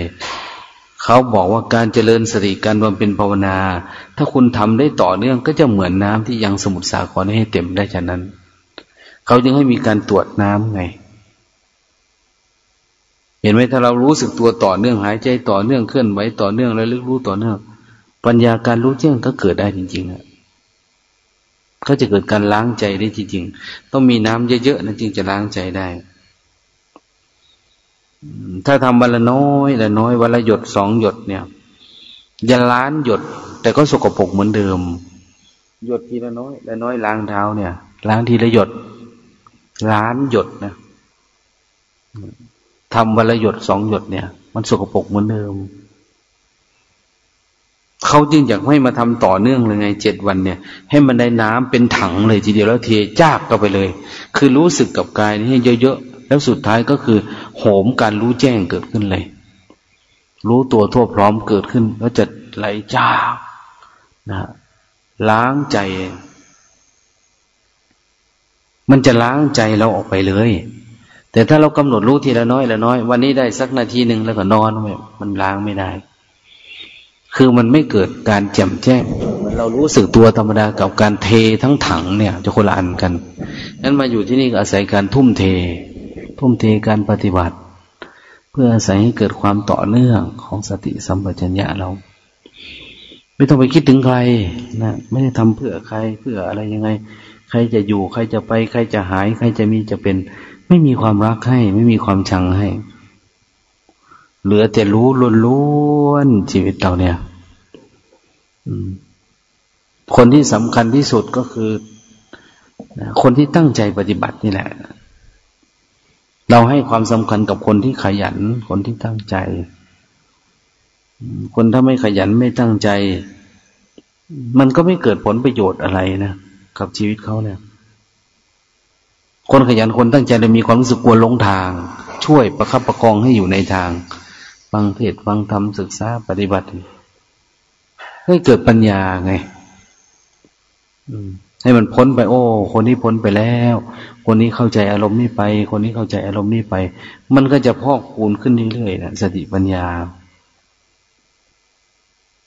เขาบอกว่าการเจริญสติการบำเพ็ญภาวนา ถ้าคุณทำได้ต่อเนื่องก็จะเหมือนน้ำที่ยังสมุทรสาครให้เต็มได้ฉะนั้น เขาจึงให้มีการตรวจน้ำไง เห็นไหมถ้าเรารู้สึกตัวต่อเนื่องหายใจต่อเนื่องเคลื่อนไหวต่อเนื่องแล้วลึกรู้ต่อเนื่อง ปัญญาการรู้แจ้งก็เกิดได้จริงๆอะก็จะเกิดการล้างใจได้จริงๆ ต้องมีน้ำเยอะๆนะจึงจะล้างใจได้ ถ้าทำวันละน้อยละน้อยวันละหยดสองหยดเนี่ยอย่าล้านหยด แต่ก็สกปรกเหมือนเดิม หยดทีละน้อยละน้อยล้างเท้าเนี่ย ล้างทีละหยด ล้านหยดนะทำวันละหยดสองหยดเนี่ย มันสกปรกเหมือนเดิม เขาจึงอยากให้มาทำต่อเนื่องเลยไงเจ็ดวันเนี่ย ให้มันได้น้ำเป็นถังเลยทีเดียวแล้วเทจากเข้าไปเลย คือรู้สึกกับกายนี่เยอะๆแล้วสุดท้ายก็คือ โหมการรู้แจ้งเกิดขึ้นเลย รู้ตัวทั่วพร้อมเกิดขึ้น แล้วจะไหลจ้านะล้างใจ มันจะล้างใจเราออกไปเลย แต่ถ้าเรากำหนดรู้ทีละน้อยละน้อย วันนี้ได้สักนาทีหนึ่งแล้วก็นอนมันล้างไม่ได้ คือมันไม่เกิดการแจ่มแจ้งเหมือนเรารู้สึกตัวธรรมดากับการเททั้งถังเนี่ย จะคนละอันกันนั้นมาอยู่ที่นี่อาศัยการทุ่มเท ทุ่มเทการปฏิบัติ เพื่ออาศัยให้เกิดความต่อเนื่องของสติสัมปชัญญะเรา ไม่ต้องไปคิดถึงใครนะไม่ได้ทำเพื่อใครเพื่ออะไรยังไง ใครจะอยู่ใครจะไป ใครจะหาย ใครจะมีจะเป็น ไม่มีความรักให้ ไม่มีความชังให้ เหลือแต่รู้ล้วนๆชีวิตเราเนี่ยคนที่สำคัญที่สุดก็คือ คนที่ตั้งใจปฏิบัตินี่แหละ เราให้ความสำคัญกับคนที่ขยัน คนที่ตั้งใจ คนถ้าไม่ขยันไม่ตั้งใจ มันก็ไม่เกิดผลประโยชน์อะไรนะกับชีวิตเขาเนี่ย คนขยันคนตั้งใจเลยมีความรู้สึกกลัวลงทาง ช่วยประคับประคองให้อยู่ในทาง ฟังเทศฟังธรรมศึกษาปฏิบัติให้เกิดปัญญาไงให้มันพ้นไป โอ้ คนนี้พ้นไปแล้ว คนนี้เข้าใจอารมณ์นี้ไป คนนี้เข้าใจอารมณ์นี้ไป มันก็จะพอกคูณขึ้นเรื่อยๆนะสติปัญญา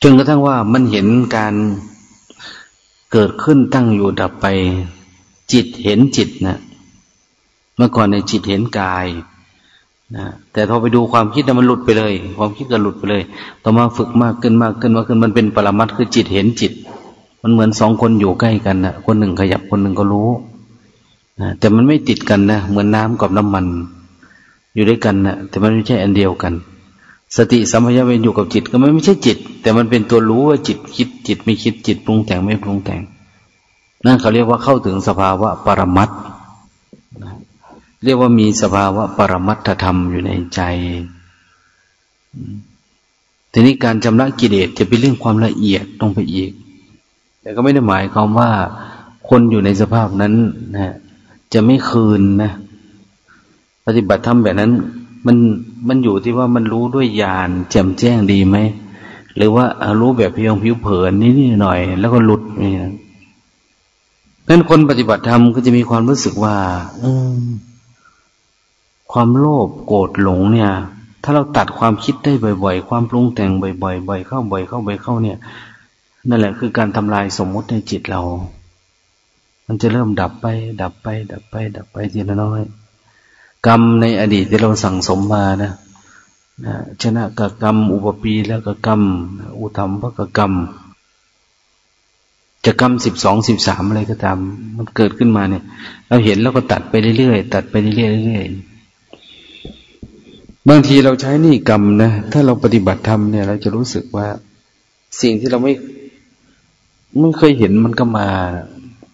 จนกระทั่งว่ามันเห็นการเกิดขึ้นตั้งอยู่ดับไป จิตเห็นจิตนะเมื่อก่อนในจิตเห็นกาย นะแต่พอไปดูความคิดมันหลุดไปเลย ความคิดก็หลุดไปเลย ต่อมาฝึกมากขึ้นมากขึ้นมากขึ้นมันเป็นปรมัตคือจิตเห็นจิต มันเหมือนสองคนอยู่ใกล้กันนะคนหนึ่งขยับคนหนึ่งก็รู้นะแต่มันไม่ติดกันนะเหมือนน้ำกับน้ำมัน อยู่ด้วยกันนะแต่มันไม่ใช่อันเดียวกัน สติสัมปชัญญะเป็นอยู่กับจิต ก็ไม่ไม่ใช่จิต แต่มันเป็นตัวรู้ว่าจิตคิดจิตไม่คิดจิตปรุงแต่งไม่ปรุงแต่ง นั่นเขาเรียกว่าเข้าถึงสภาวะปรมัต เรียกว่ามีสภาวะปรมัตถธรรมอยู่ในใจ ทีนี้การชำระกิเลสจะเป็นเรื่องความละเอียดลงไปอีก แต่ก็ไม่ได้หมายความว่า คนอยู่ในสภาพนั้นนะจะไม่คืนนะ ปฏิบัติธรรมแบบนั้น มันมันอยู่ที่ว่ามันรู้ด้วยญาณแจ่มแจ้งดีไหม หรือว่ารู้แบบเพียงผิวเผินนิดหน่อย แล้วก็หลุดนี่นะนั้นคนปฏิบัติธรรมก็จะมีความรู้สึกว่า อ ความโลภโกรธหลงเนี่ย ถ้าเราตัดความคิดได้บ่อย ๆ ความปรุงแต่งบ่อยๆบ่อยเข้าบ่อยเข้าบ่อยเข้าเนี่ย นั่นแหละคือการทำลายสมมุติในจิตเรา มันจะเริ่มดับไป ดับไป ดับไป ดับไปทีละน้อย กรรมในอดีตที่เราสั่งสมมานะนะชนะกับกรรม อุปปีแล้วกกรรม อุธรรมพระกกรรมจะกรรมสิบสองสิบสามอะไรก็ตาม มันเกิดขึ้นมาเนี่ย เราเห็นแล้วก็ตัดไปเรื่อยๆตัดไปเรื่อยๆ บางทีเราใช้นี่กรรมนะ ถ้าเราปฏิบัติธรรมเนี่ยเราจะรู้สึกว่า สิ่งที่เราไม่ไม่เคยเห็นมันก็มา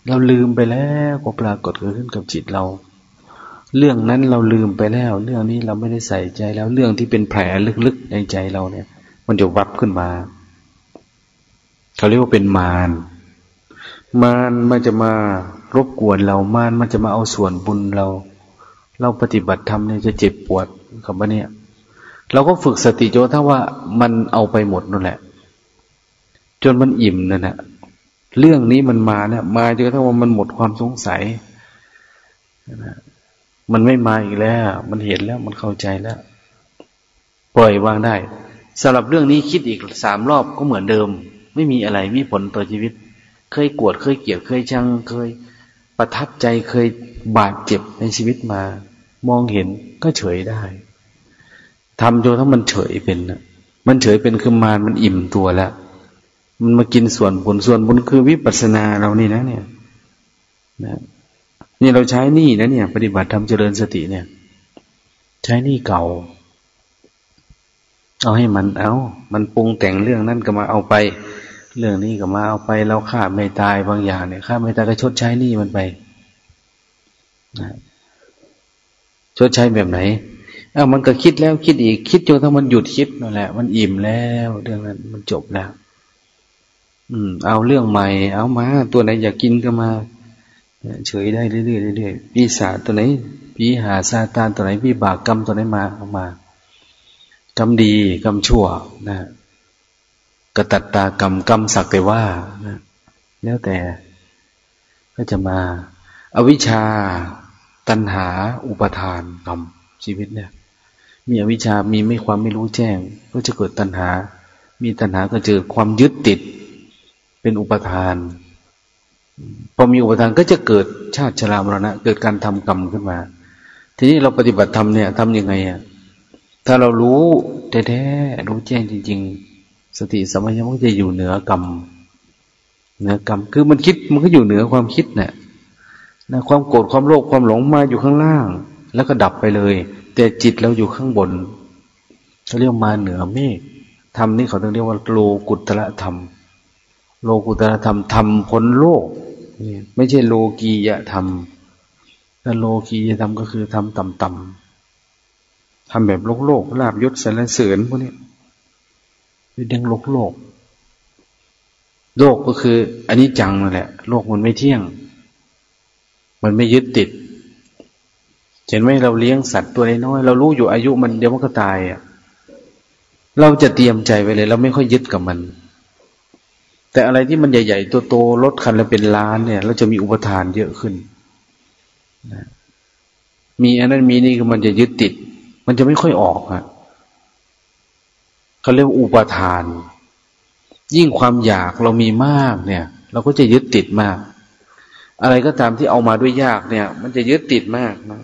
เราลืมไปแล้วก็ปรากฏเกิดขึ้นกับจิตเรา เรื่องนั้นเราลืมไปแล้ว เรื่องนี้เราไม่ได้ใส่ใจแล้วเรื่องที่เป็นแผลลึกๆในใจเราเนี่ย มันจะวับขึ้นมาเขาเรียกว่าเป็นมารมารมันจะมารบกวนเรามารมันจะมาเอาส่วนบุญเรา เราปฏิบัติธรรมเนี่ยจะเจ็บปวด กับมันเนี่ยเราก็ฝึกสติโจถ้าว่ามันเอาไปหมดนั่นแหละ จนมันอิ่มนั่นแหละเรื่องนี้มันมาเนี่ยมาจนกระทั่งว่ามันหมดความสงสัยนะมันไม่มาอีกแล้ว มันเห็นแล้ว มันเข้าใจแล้ว ปล่อยวางได้สำหรับเรื่องนี้คิดอีกสามรอบก็เหมือนเดิม ไม่มีอะไรมีผลต่อชีวิต เคยกวดเคยเกลียดเคยชังเคยประทับใจเคยบาดเจ็บในชีวิตมา มองเห็นก็เฉยได้ทำจนทั้งมันเฉยเป็นนะมันเฉยเป็นคือมารมันอิ่มตัวแล้วมันมากินส่วนบุญส่วนบุญคือวิปัสสนาเรานี่นะ เนี่ยนะนี่เราใช้นี่นะเนี่ย ปฏิบัติทำเจริญสติเนี่ย ใช้นี่เก่า เอาให้มันเอา มันปรุงแต่งเรื่องนั้นก็มาเอาไป เรื่องนี้ก็มาเอาไปเราฆ่าไม่ตายบางอย่างเนี่ยฆ่าไม่ตายก็ชดใช้นี่มันไปนะ ชดใช้แบบไหนเอามันก็คิดแล้วคิดอีก คิดจนถ้ามันหยุดคิดนั่นแหละ มันอิ่มแล้วเรื่องนั้นมันจบแล้ว อืม เอาเรื่องใหม่ เอามา ตัวไหนอยากกินก็มาเฉยได้เรื่อยๆเรื่อยๆปีศาจตัวไหนปีหาซาตานตัวไหนปีบากกรรมตัวไหนมาเอามากรรมดีกรรมชั่วนะกระตัดตากรรมกรรมสักแต่ว่านะแล้วแต่ก็จะมาอาวิชชา ตัณหาอุปทานกรรมชีวิตเนี่ย มีอวิชามีไม่ความไม่รู้แจ้ง ก็จะเกิดตัณหา มีตัณหาก็เจอความยึดติด เป็นอุปทาน พอมีอุปทานก็จะเกิดชาติชรามรณะ เกิดการทำกรรมขึ้นมา ทีนี้เราปฏิบัติธรรมเนี่ยทำยังไงอะถ้าเรารู้แท้ๆรู้แจ้งจริง ๆ สติสมัยมันจะอยู่เหนือกรรมเหนือกรรมคือมันคิดมันก็อยู่เหนือความคิดเนี่ย นะความโกรธความโลภความหลงมาอยู่ข้างล่าง แล้วก็ดับไปเลย แต่จิตเราอยู่ข้างบนเขาเรียกมาเหนือเมฆธรรมนี่เขาต้องเรียกว่าโลกุตระธรรม โลกุตระธรรมทำพ้นโลก ไม่ใช่โลกียธรรมถ้าโลกียธรรมก็คือทำต่ำๆทำแบบโลกโลกลาบยศสรรเสริญพวกนี้เป็นเรื่องโลกโลก โลกก็คืออันนี้จังนั่นแหละ โลกมันไม่เที่ยง มันไม่ยึดติด เห็นไหมเราเลี้ยงสัตว์ตัวน้อยเรารู้อยู่อายุมันเดี๋ยวมันก็ตายอะ เราจะเตรียมใจไว้เลย เราไม่ค่อยยึดกับมัน แต่อะไรที่มันใหญ่ๆตัวโตรถคันละเป็นล้านเนี่ย เราจะมีอุปทานเยอะขึ้นนะมีอันนั้นมีนี่คือมันจะยึดติด มันจะไม่ค่อยออกอะเขาเรียกว่าอุปทาน ยิ่งความอยากเรามีมากเนี่ย เราก็จะยึดติดมาก อะไรก็ตามที่เอามาด้วยยากเนี่ย มันจะยึดติดมากนะ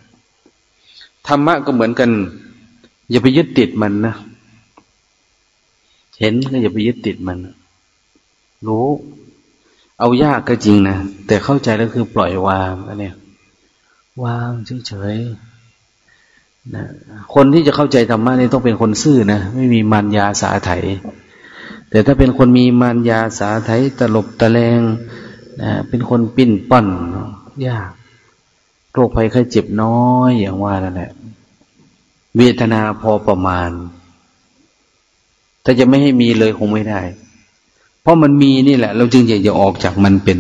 ธรรมะก็เหมือนกัน อย่าไปยึดติดมันนะเห็นก็อย่าไปยึดติดมัน รู้ เอายากก็จริงนะแต่เข้าใจแล้วคือปล่อยวางนะเนี่ยวางเฉยๆนะคนที่จะเข้าใจธรรมะนี่ต้องเป็นคนซื่อนะไม่มีมารยาสาไถแต่ถ้าเป็นคนมีมารยาสาไถตลบตะแลง นะเป็นคนปิ้นป้อนยากโรคภัยไข้เจ็บน้อยอย่างว่านั่นแหละเวทนาพอประมาณ ถ้าจะไม่ให้มีเลยคงไม่ได้ เพราะมันมีนี่แหละ เราจึงอยากจะออกจากมันเป็น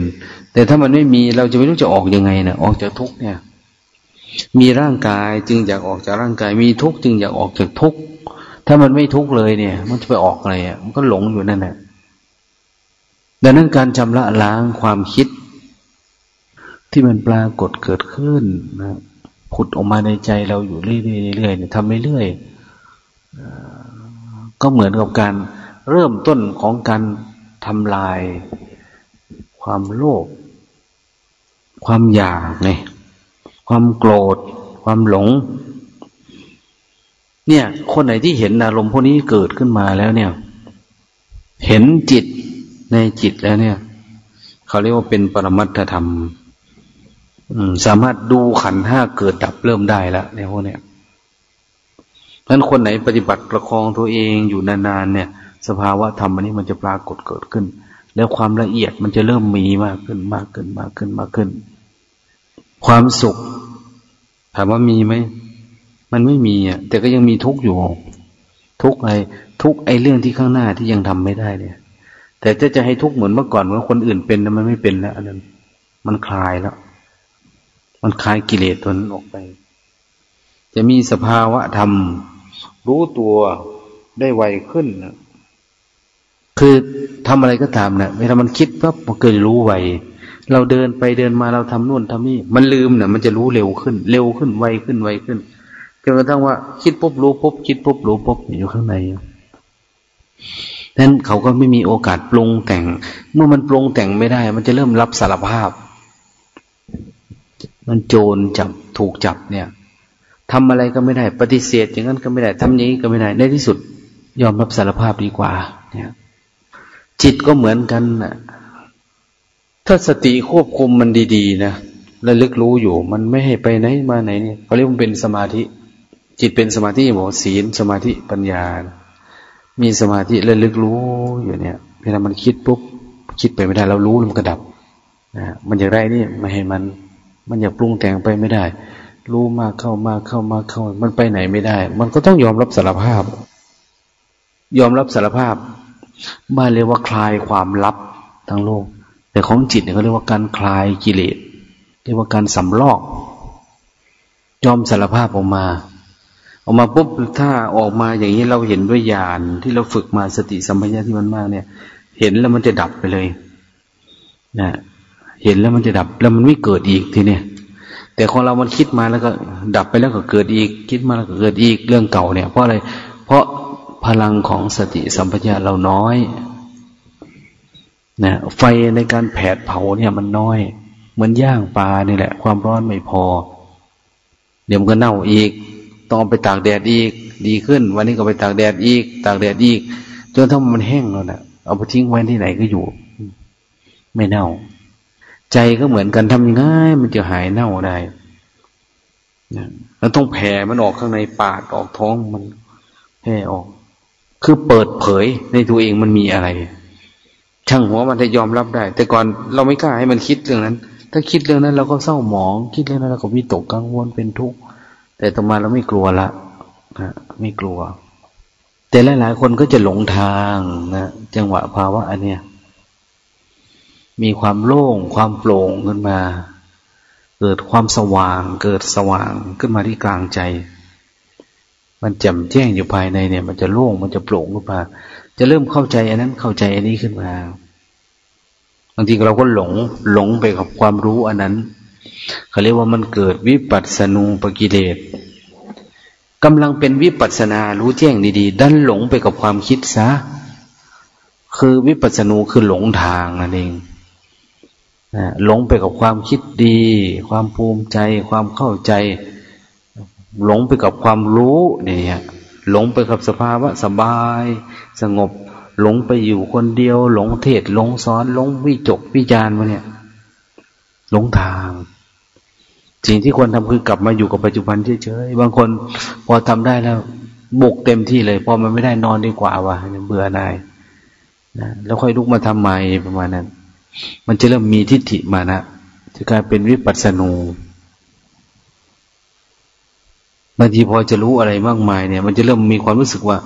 แต่ถ้ามันไม่มีเราจะไม่รู้จะออกยังไงนะออกจากทุกเนี่ย มีร่างกายจึงอยากออกจากร่างกาย มีทุกจึงอยากออกจากทุกถ้ามันไม่ทุกเลยเนี่ย มันจะไปออกอะไรอะมันก็หลงอยู่นั่นแหละ ดังนั้นการชำระล้างความคิด ที่มันปรากฏเกิดขึ้นนะผุดออกมาในใจเราอยู่เรื่อยๆเนี่ยทำเรื่อยๆก็เหมือนกับการเริ่มต้นของการทำลาย ความโลภความอยากไงความโกรธ ความหลง เนี่ย คนไหนที่เห็นอารมณ์พวกนี้เกิดขึ้นมาแล้วเนี่ย เห็นจิต ในจิตแล้วเนี่ย เขาเรียกว่าเป็นปรมัตถธรรมสามารถดูขันห้าเกิดดับเริ่มได้แล้วในพวกเนี้ยเพราะนั้นคนไหนปฏิบัติประคองตัวเองอยู่นานๆเนี่ย สภาวะธรรมอันนี้มันจะปรากฏเกิดขึ้น แล้วความละเอียดมันจะเริ่มมีมากขึ้นมากขึ้นมากขึ้นมากขึ้น ความสุข ถามว่ามีไหมมันไม่มีอะแต่ก็ยังมีทุกข์อยู่ ทุกข์อะไรทุกข์ไอ้เรื่องที่ข้างหน้าที่ยังทำไม่ได้เนี่ย แต่จะจะให้ทุกข์เหมือนเมื่อก่อนว่าคนอื่นเป็นมันไม่เป็นแล้วอันนั้นมันคลายแล้ว มันคลายกิเลสตัวนั้นออกไป จะมีสภาวะธรรม รู้ตัวได้ไวขึ้นนะคือทำอะไรก็ตามนะเวลามันคิดปั๊บมันเกิดรู้ไวเราเดินไปเดินมาเราทำนู่นทำนี่ มันลืมเนี่ยมันจะรู้เร็วขึ้น เร็วขึ้นไวขึ้นไวขึ้นจนกระทั่งว่าคิดปุ๊บรู้ปุ๊บคิดปุ๊บรู้ปุ๊บอยู่ข้างใน นั้นเขาก็ไม่มีโอกาสปรุงแต่ง เมื่อมันปรุงแต่งไม่ได้ มันจะเริ่มรับสารภาพ มันโจรจับถูกจับเนี่ยทำอะไรก็ไม่ได้ ปฏิเสธอย่างนั้นก็ไม่ได้ทำอย่างนี้ก็ไม่ได้ในที่สุด ยอมรับสารภาพดีกว่า เนี่ย จิตก็เหมือนกันนะถ้าสติควบคุมมันดีๆนะระลึกรู้อยู่ มันไม่ให้ไปไหนมาไหนเนี่ยเขาเรียกมันเป็นสมาธิ จิตเป็นสมาธิบอศีลสมาธิปัญญา มีสมาธิระลึกรู้อยู่เนี่ยเวลามันคิดปุ๊บคิดไปไม่ได้เรารู้มันกระดับนะมันอยากได้นี่ไม่ให้มัน มันอยากปรุงแต่งไปไม่ได้ รู้มากเข้ามากเข้ามากเข้า มันไปไหนไม่ได้ มันก็ต้องยอมรับสารภาพ ยอมรับสารภาพบ้านเรียกว่าคลายความลับทั้งโลก แต่ของจิตเนี่ยเขาเรียกว่าการคลายกิเลสเรียกว่าการสำลอก ยอมสารภาพออกมา ออกมาปุ๊บถ้าออกมาอย่างนี้เราเห็นด้วยญาณที่เราฝึกมาสติสัมปชัญญะที่มันมากเนี่ย เห็นแล้วมันจะดับไปเลยนะเห็นแล้วมันจะดับแล้วมันไม่เกิดอีกทีเนี่ย แต่ของเรามันคิดมาแล้วก็ดับไปแล้วก็เกิดอีก คิดมาแล้วก็เกิดอีกเรื่องเก่าเนี่ย เพราะอะไร เพราะพลังของสติสัมปชัญญะเราน้อยนะไฟในการแผดเผาเนี่ยมันน้อย เหมือนย่างปลานี่แหละ ความร้อนไม่พอ เดี๋ยวมันก็เน่าอีก ต้องไปตากแดดอีก ดีขึ้น วันนี้ก็ไปตากแดดอีก ตากแดดอีก จนถ้ามันแห้งแล้วนะเอาไปทิ้งไว้ที่ไหนก็อยู่ ไม่เน่า ใจก็เหมือนกันทำยังไงมันจะหายเน่าได้นะแล้วต้องแผ่มันออกข้างในปากออกท้องมันแผ่ออก คือเปิดเผยในตัวเองมันมีอะไร ช่างหัวมันจะยอมรับได้ แต่ก่อนเราไม่กล้าให้มันคิดเรื่องนั้น ถ้าคิดเรื่องนั้นเราก็เศร้าหมอง คิดเรื่องนั้นเราก็วิตกกังวลเป็นทุกข์ แต่ต่อมาเราไม่กลัวละนะไม่กลัว แต่หลายๆคนก็จะหลงทางนะจังหวะภาวะอันเนี้ยมีความโล่ง ความโปร่งขึ้นมา เกิดความสว่าง เกิดสว่างขึ้นมาที่กลางใจ มันแจ่มแจ้งอยู่ภายในเนี่ย มันจะโล่งมันจะโปร่งขึ้นมา จะเริ่มเข้าใจอันนั้นเข้าใจอันนี้ขึ้นมาบางทีเราก็หลงหลงไปกับความรู้อันนั้น เขาเรียกว่ามันเกิดวิปัสสนูปกิเลสกำลังเป็นวิปัสสนารู้แจ้งดีๆ ดันหลงไปกับความคิดซะ คือวิปัสสนูคือหลงทางนั่นเองหลงไปกับความคิดดี ความภูมิใจ ความเข้าใจ หลงไปกับความรู้เนี่ยหลงไปกับสภาวะสบาย สงบ หลงไปอยู่คนเดียว หลงเทศหลงสอนหลงวิจกวิจารมาเนี่ย หลงทาง สิ่งที่ควรทำคือกลับมาอยู่กับปัจจุบันเฉยๆบางคนพอทำได้แล้วบุกเต็มที่เลยพอมันไม่ได้นอนดีกว่าว่ะเบื่อนายนะแล้วค่อยลุกมาทำใหม่ประมาณนั้น มันจะเริ่มมีทิฏฐิมานะจะกลายเป็นวิปัสสนูบางทีพอจะรู้อะไรมากมายเนี่ย มันจะเริ่มมีความรู้สึกว่า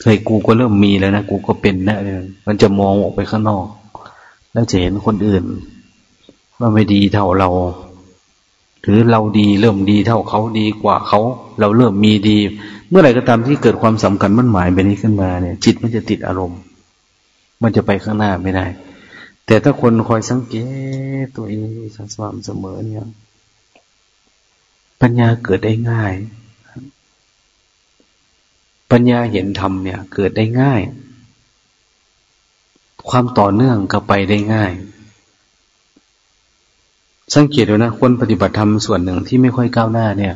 เคยกูก็เริ่มมีแล้วนะกูก็เป็นนะมันจะมองออกไปข้างนอก แล้วจะเห็นคนอื่น ว่าไม่ดีเท่าเรา หรือเราดีเริ่มดีเท่าเขาดีกว่าเขา เราเริ่มมีดี เมื่อไหร่ก็ตามที่เกิดความสำคัญมั่นหมายแบบนี้ขึ้นมาเนี่ย จิตมันจะติดอารมณ์ มันจะไปข้างหน้าไม่ได้ แต่ถ้าคนคอยสังเกตตัวเองสม่ำเสมอเนี่ย ปัญญาเกิดได้ง่าย ปัญญาเห็นธรรมเนี่ย เกิดได้ง่าย ความต่อเนื่องก็ไปได้ง่าย สังเกตดูนะคนปฏิบัติธรรมส่วนหนึ่งที่ไม่ค่อยก้าวหน้าเนี่ย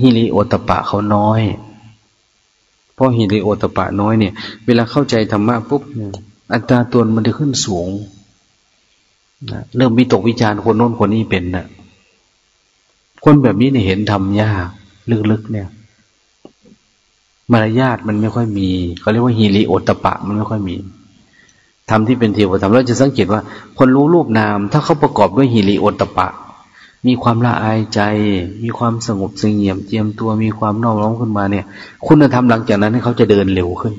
ฮิริโอตปะเขาน้อยเพราะฮิริโอตปะน้อยเนี่ย เวลาเข้าใจธรรมะปุ๊บอัตราตัวมันจะขึ้นสูงนะเริ่มมีตกวิจารณ์คนโน้นคนนี้เป็นนะคนแบบนี้เนี่ยเห็นทำยากลึกๆเนี่ย มารยาทมันไม่ค่อยมีเขาเรียกว่าฮิริโอตปะมันไม่ค่อยมี ธรรมที่เป็นเทวธรรมเราจะสังเกตว่า คนรู้รูปนาม ถ้าเขาประกอบด้วยหิริโอตปะ มีความละอายใจ มีความสงบสงเงียมเจียมตัวมีความนอบน้อมขึ้นมาเนี่ย คุณธรรมหลังจากนั้นให้เขาจะเดินเร็วขึ้น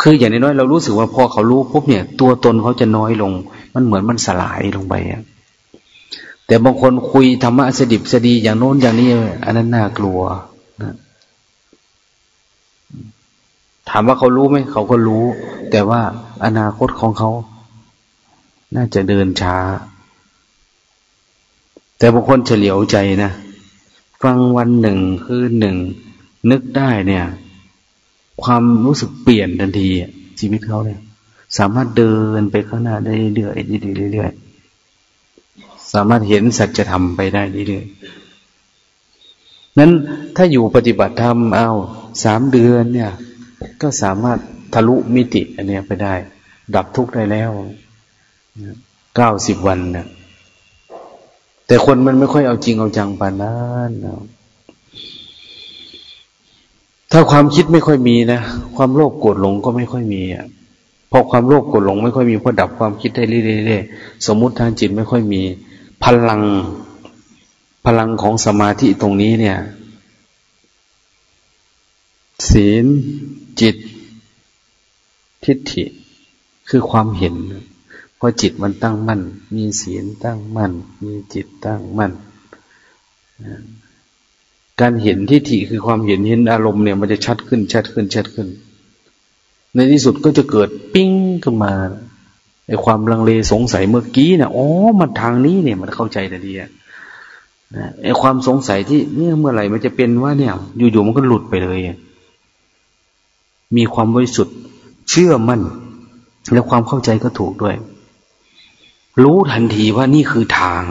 คืออย่างน้อยเรารู้สึกว่าพอเขารู้ปุ๊บเนี่ย ตัวตนเขาจะน้อยลง มันเหมือนมันสลายลงไปอะแต่บางคนคุยธรรมะสดิบสดีอย่างโน้นอย่างนี้อันนั้นน่ากลัวนะ ถามว่าเขารู้ไหมเขาก็รู้ แต่ว่าอนาคตของเขา น่าจะเดินช้า แต่บางคนเฉลียวใจนะฟังวันหนึ่งคืนหนึ่ง นึกได้เนี่ย ความรู้สึกเปลี่ยนทันทีชีวิตเขาเนี่ย สามารถเดินไปข้างหน้าได้เรื่อยๆเรื่อยๆสามารถเห็นสัจธรรมไปได้เรื่อยๆนั้นถ้าอยู่ปฏิบัติธรรมเอาสามเดือนเนี่ย ก็สามารถทะลุมิติ อันนี้ไปได้ ดับทุกข์ได้แล้วเก้าสิบวันนะแต่คนมันไม่ค่อยเอาจริงเอาจังปานนั้นนะถ้าความคิดไม่ค่อยมีนะความโลภโกรธหลงก็ไม่ค่อยมีอะพอความโลภโกรธหลงไม่ค่อยมีพอดับความคิดได้เรื่อยๆสมมุติทางจิตไม่ค่อยมี พลังพลังของสมาธิตรงนี้เนี่ย ศีล จิตทิฏฐิคือความเห็นพอจิตมันตั้งมั่น มีศีลตั้งมั่น มีจิตตั้งมั่น การเห็นทิฏฐิคือความเห็นเห็นอารมณ์เนี่ยมันจะชัดขึ้น ชัดขึ้น ชัดขึ้น ในที่สุดก็จะเกิดปิ้งขึ้นมาไอ้ความลังเลสงสัยเมื่อกี้เนี่ยอ๋อมันทางนี้เนี่ยมันเข้าใจแต่ดีอะไอ้ความสงสัยที่เนี่ยเมื่อไหร่มันจะเป็นว่าเนี่ย อยู่ๆมันก็หลุดไปเลย มีความบริสุทธิ์ เชื่อมั่น และความเข้าใจก็ถูกด้วย รู้ทันทีว่านี่คือทาง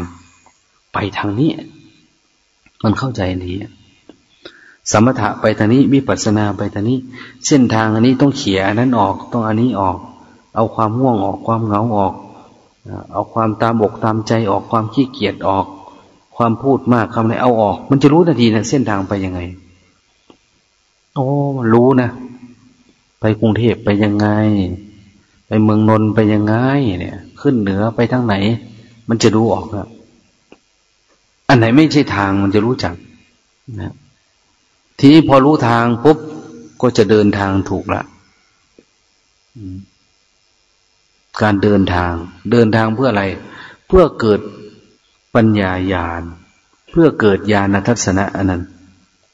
ไปทางนี้ มันเข้าใจทันทีสมถะไปทางนี้วิปัสนาไปทางนี้ เส้นทางอันนี้ต้องเขียนนั้นออก ต้องอันนี้ออก เอาความห่วงออกความเหงาออก เอาความตามบกตามใจออกความขี้เกียจออก ความพูดมากคำไหนเอาออก มันจะรู้ทันทีนะเส้นทางไปยังไง โอ้รู้นะ ไปกรุงเทพไปยังไง ไปเมืองนนท์ไปยังไง เนี่ย ขึ้นเหนือไปทางไหน มันจะรู้ออกครับอันไหนไม่ใช่ทางมันจะรู้จักนะทีนี้พอรู้ทางปุ๊บก็จะเดินทางถูกละการเดินทาง เดินทางเพื่ออะไร เพื่อเกิดปัญญาญาณเพื่อเกิดญาณทัศนะอันนั้น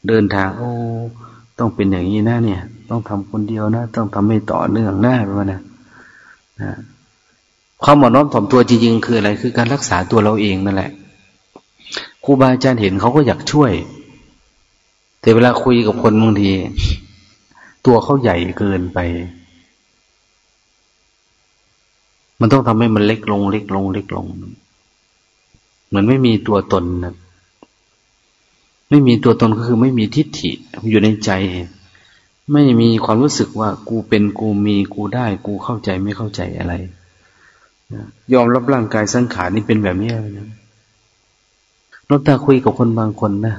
เดินทาง โอ้ ต้องเป็นอย่างนี้นะเนี่ย ต้องทำคนเดียวนะ ต้องทำให้ต่อเนื่องหน้าไปนะนะความหมอน้อมถ่อมตัวจริงๆคืออะไร คือการรักษาตัวเราเองนั่นแหละครูบาอาจารย์เห็นเขาก็อยากช่วย แต่เวลาคุยกับคนบางที ตัวเขาใหญ่เกินไป มันต้องทำให้มันเล็กลง เล็กลง เล็กลง เหมือนไม่มีตัวตนนะไม่มีตัวตนก็คือไม่มีทิฏฐิอยู่ในใจ ไม่มีความรู้สึกว่ากูเป็นกูมีกูได้ กูเข้าใจไม่เข้าใจอะไรยอมรับร่างกายสังขารนี่เป็นแบบนี้เลยนะรถตาคุยกับคนบางคนนะ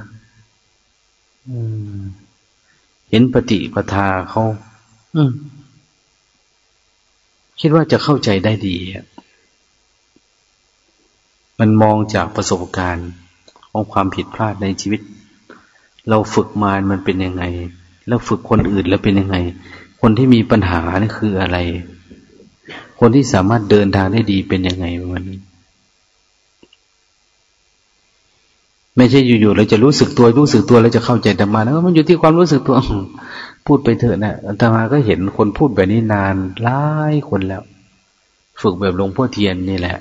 เห็นปฏิปทาเขาคิดว่าจะเข้าใจได้ดีมันมองจากประสบการณ์ ของความผิดพลาดในชีวิต เราฝึกมามันเป็นยังไง แล้วฝึกคนอื่นแล้วเป็นยังไง คนที่มีปัญหานี่คืออะไร คนที่สามารถเดินทางได้ดีเป็นยังไงวันนี้ไม่ใช่อยู่ๆเราจะรู้สึกตัวรู้สึกตัวแล้วจะเข้าใจธรรมานะมันอยู่ที่ความรู้สึกตัว พูดไปเถอะนะอาตมาก็เห็นคนพูดแบบนี้นานหลายคนแล้ว ฝึกแบบหลวงพ่อเทียนนี่แหละ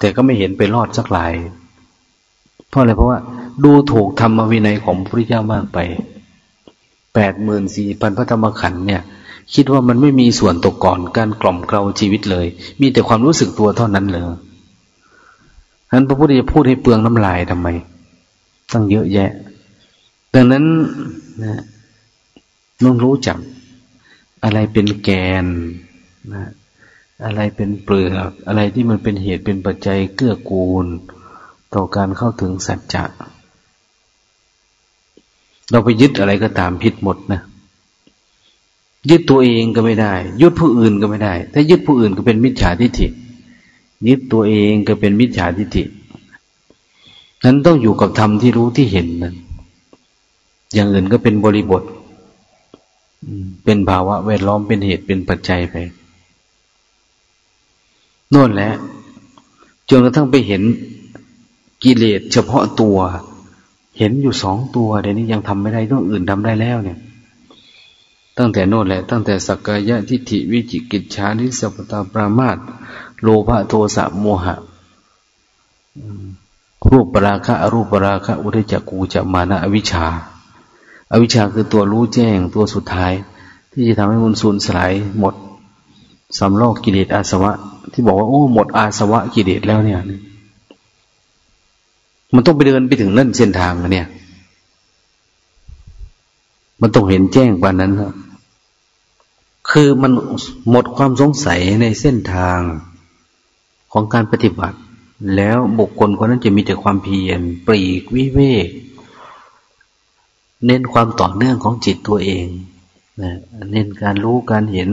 แต่ก็ไม่เห็นไปรอดสักหลาย เพราะอะไรเพราะว่าดูถูกธรรมวินัยของพระพุทธเจ้ามากไปแปดหมื่นสี่พันพระธรรมขันธ์เนี่ย คิดว่ามันไม่มีส่วนตกก่อนการกล่อมเกลาชีวิตเลย มีแต่ความรู้สึกตัวเท่านั้นเลยฉะนั้นพระพุทธเจ้าพูดให้เปลืองน้ำลายทำไมตั้งเยอะแยะ ดังนั้นนะต้องรู้จัก อะไรเป็นแกนนะอะไรเป็นเปลือก อะไรที่มันเป็นเหตุเป็นปัจจัยเกื้อกูล ต่อการเข้าถึงสัจจะเราไปยึดอะไรก็ตามผิดหมดนะยึดตัวเองก็ไม่ได้ ยึดผู้อื่นก็ไม่ได้ ถ้ายึดผู้อื่นก็เป็นมิจฉาทิฏฐิ ยึดตัวเองก็เป็นมิจฉาทิฏฐิ นั้นต้องอยู่กับธรรมที่รู้ที่เห็นนั้น อย่างอื่นก็เป็นบริบท เป็นภาวะแวดล้อมเป็นเหตุเป็นปัจจัยไปน่นแหละจนกระทั่งไปเห็น กิเลสเฉพาะตัว เห็นอยู่สองตัวเดี๋ยวนี้ยังทำไม่ได้ต้องอื่นทำได้แล้วเนี่ย ตั้งแต่โน่นแหละ ตั้งแต่สักกายะทิฏฐิวิจิกิจชานิสัพตาปรามาตโลภะโทสะโมหะรูปปราคะอรูปปราคะอุทจักกูจะมานะอวิชชาอวิชชาคือตัวรู้แจ้งตัวสุดท้าย ที่จะทำให้มันสูญสลายหมดสำลอกกิเลสอาสวะ ที่บอกว่าโอ้หมดอาสวะกิเลสแล้วเนี่ย มันต้องไปเดินไปถึงนั่นเส้นทางเนี่ย มันต้องเห็นแจ้งกว่านั้นครับ คือมันหมดความสงสัยในเส้นทางของการปฏิบัติ แล้วบุคคลคนนั้นจะมีแต่ความเพียรปรีกวิเวก เน้นความต่อเนื่องของจิตตัวเองนะเน้นการรู้การเห็น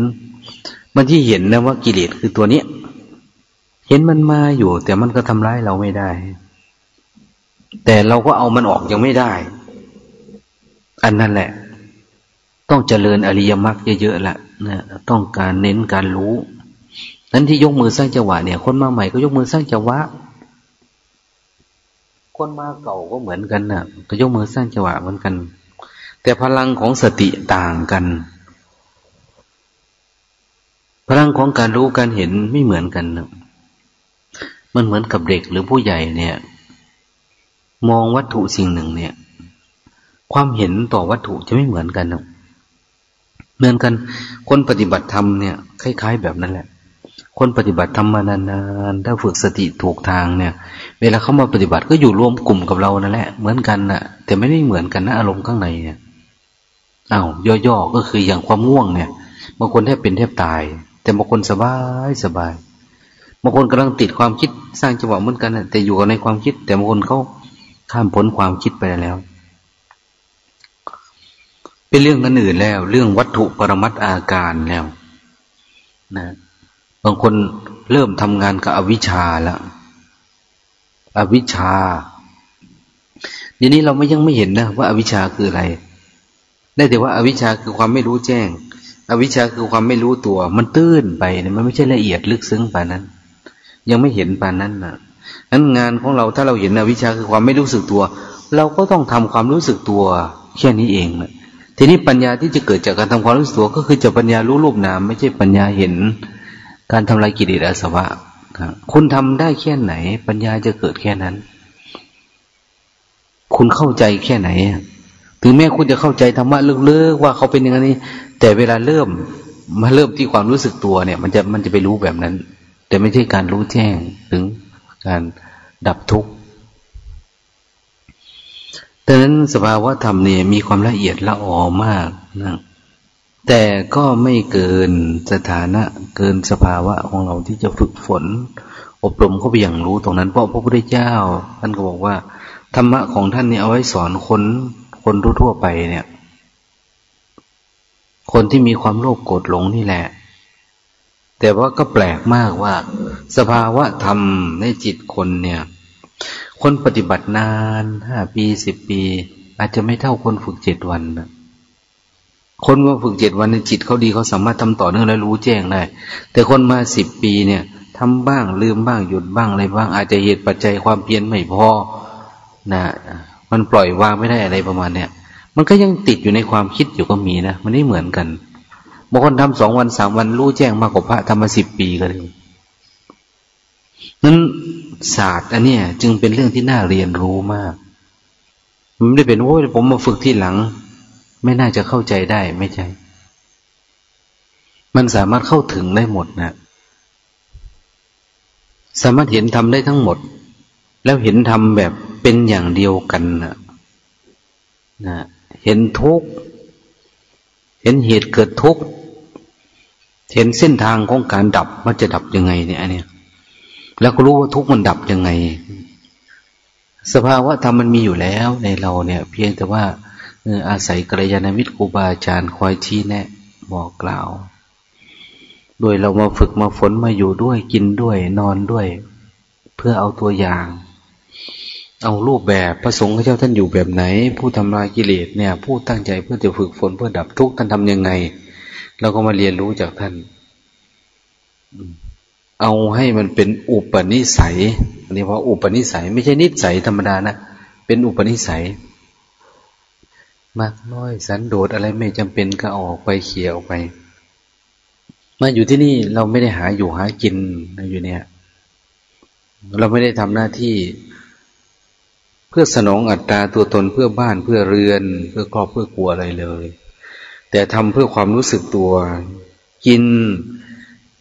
มันที่เห็นนะว่ากิเลสคือตัวเนี้ย เห็นมันมาอยู่ แต่มันก็ทำร้ายเราไม่ได้ แต่เราก็เอามันออกยังไม่ได้ อันนั้นแหละ ต้องเจริญอริยมรรคเยอะๆละนะต้องการเน้นการรู้นั้นที่ยกมือสร้างจังหวะเนี่ย คนมาใหม่ก็ยกมือสร้างจังหวะ คนมาเก่าก็เหมือนกันนะ่ะ ก็ยกมือสร้างจังหวะเหมือนกัน แต่พลังของสติต่างกัน พลังของการรู้การเห็นไม่เหมือนกันนะมันเหมือนกับเด็กหรือผู้ใหญ่เนี่ย มองวัตถุสิ่งหนึ่งเนี่ย ความเห็นต่อวัตถุจะไม่เหมือนกันเหมือนกัน คนปฏิบัติธรรมเนี่ยคล้าย ๆ แบบนั้นแหละ คนปฏิบัติทำมานานๆถ้าฝึกสติถูกทางเนี่ย เวลาเขามาปฏิบัติก็อยู่รวมกลุ่มกับเรานั่นแหละเหมือนกันนะแต่ไม่ได้เหมือนกันนะอารมณ์ข้างในเนี่ยอา้าวย่อๆก็คืออย่างความง่วงเนี่ยบางคนแทบเป็นแทบตาย แต่บางคนสบายสบายบางคนกำลังติดความคิดสร้างจังหวะเหมือนกันนะแต่อยู่กับในความคิด แต่บางคนเขา ข้ามพ้นความคิดไปแล้ว เป็นเรื่องนั้นอื่นแล้ว เรื่องวัตถุปรมัตอาการแล้วนะบางคนเริ่มทำงานกับอวิชชาแล้วอวิชชาทีนี้เราไม่ยังไม่เห็นนะว่าอวิชชาคืออะไร ได้แต่ว่าอาวิชชาคือความไม่รู้แจ้ง อวิชชาคือความไม่รู้ตัว มันตื้นไปเนี่ยมันไม่ใช่ละเอียดลึกซึ้งป่านนั้น ยังไม่เห็นป่านนั้นนะ นั้นงานของเราถ้าเราเห็นอวิชชาคือความไม่รู้สึกตัว เราก็ต้องทำความรู้สึกตัวแค่นี้เองนะทีนี้ปัญญาที่จะเกิดจากการทำความรู้สึกตัวก็คือจะปัญญารู้รูปนามไม่ใช่ปัญญาเห็น การทำลายกิเลสอาสวะคุณทำได้แค่ไหน ปัญญาจะเกิดแค่นั้น คุณเข้าใจแค่ไหน ถึงแม้คุณจะเข้าใจธรรมะลึกๆว่าเขาเป็นอย่างนี้ แต่เวลาเริ่มมาเริ่มที่ความรู้สึกตัวเนี่ย มันจะมันจะไปรู้แบบนั้น แต่ไม่ใช่การรู้แจ้งถึง การดับทุกข์ดังนั้นสภาวะธรรมเนี่ยมีความละเอียดละออมากนะแต่ก็ไม่เกินสถานะเกินสภาวะของเราที่จะฝึกฝน อบรมเข้าไปอย่างรู้ตรงนั้น เพราะพระพุทธเจ้า ท่านก็บอกว่า ธรรมะของท่านเนี่ยเอาไว้สอนคนคนทั่วไปเนี่ย คนที่มีความโลภโกรธหลงนี่แหละ แต่ว่าก็แปลกมากว่า สภาวะธรรมในจิตคนเนี่ย คนปฏิบัตินานห้าปีสิบปี อาจจะไม่เท่าคนฝึกเจ็ดวันนะคนว่าฝึกเจ็ดวันในจิตเขาดีเขาสามารถทำต่อเนื่องและรู้แจ้งได้ แต่คนมาสิบปีเนี่ยทำบ้างลืมบ้างหยุดบ้างอะไรบ้าง อาจจะเหตุปัจจัยความเพียรไม่พอนะมันปล่อยวางไม่ได้อะไรประมาณเนี้ยมันก็ยังติดอยู่ในความคิดอยู่ก็มีนะ มันไม่เหมือนกัน บางคนทำสองวันสามวันรู้แจ้งมากกว่าพระทำมาสิบปีก็เลยนั้นศาสตร์อันเนี้ย จึงเป็นเรื่องที่น่าเรียนรู้มาก มันไม่ได้เป็นโอ้ยผมมาฝึกที่หลัง ไม่น่าจะเข้าใจได้ไม่ใช่ มันสามารถเข้าถึงได้หมดนะสามารถเห็นทำได้ทั้งหมด แล้วเห็นทำแบบเป็นอย่างเดียวกันนะนะเห็นทุกข์เห็นเหตุเกิดทุกข์ เห็นเส้นทางของการดับมันจะดับยังไงเนี่ยอันเนี้ยแล้วก็รู้ว่าทุกมันดับยังไง สภาวะธรรมมันมีอยู่แล้วในเราเนี่ย เพียงแต่ว่าอาศัยกัลยาณมิตรครูบาอาจารย์คอยชี้แนะบอกกล่าว โดยเรามาฝึกมาฝนมาอยู่ด้วยกินด้วยนอนด้วย เพื่อเอาตัวอย่าง เอารูปแบบพระสงฆ์พระเจ้าท่านอยู่แบบไหน ผู้ทำลายกิเลสเนี่ย ผู้ตั้งใจเพื่อจะฝึกฝนเพื่อดับทุกข์ท่านทำยังไง เราก็มาเรียนรู้จากท่าน เอาให้มันเป็นอุปนิสัยอันนี้ว่าอุปนิสัย ไม่ใช่นิสัยธรรมดานะเป็นอุปนิสัย มากน้อยสันโดษอะไรไม่จำเป็นก็ออกไปเขี่ยออกไป มาอยู่ที่นี่เราไม่ได้หาอยู่หากินอยู่เนี่ย เราไม่ได้ทำหน้าที่เพื่อสนองอัตตาตัวตนเพื่อบ้านเพื่อเรือน เพื่อครอบเพื่อกลัวอะไรเลย แต่ทำเพื่อความรู้สึกตัว กิน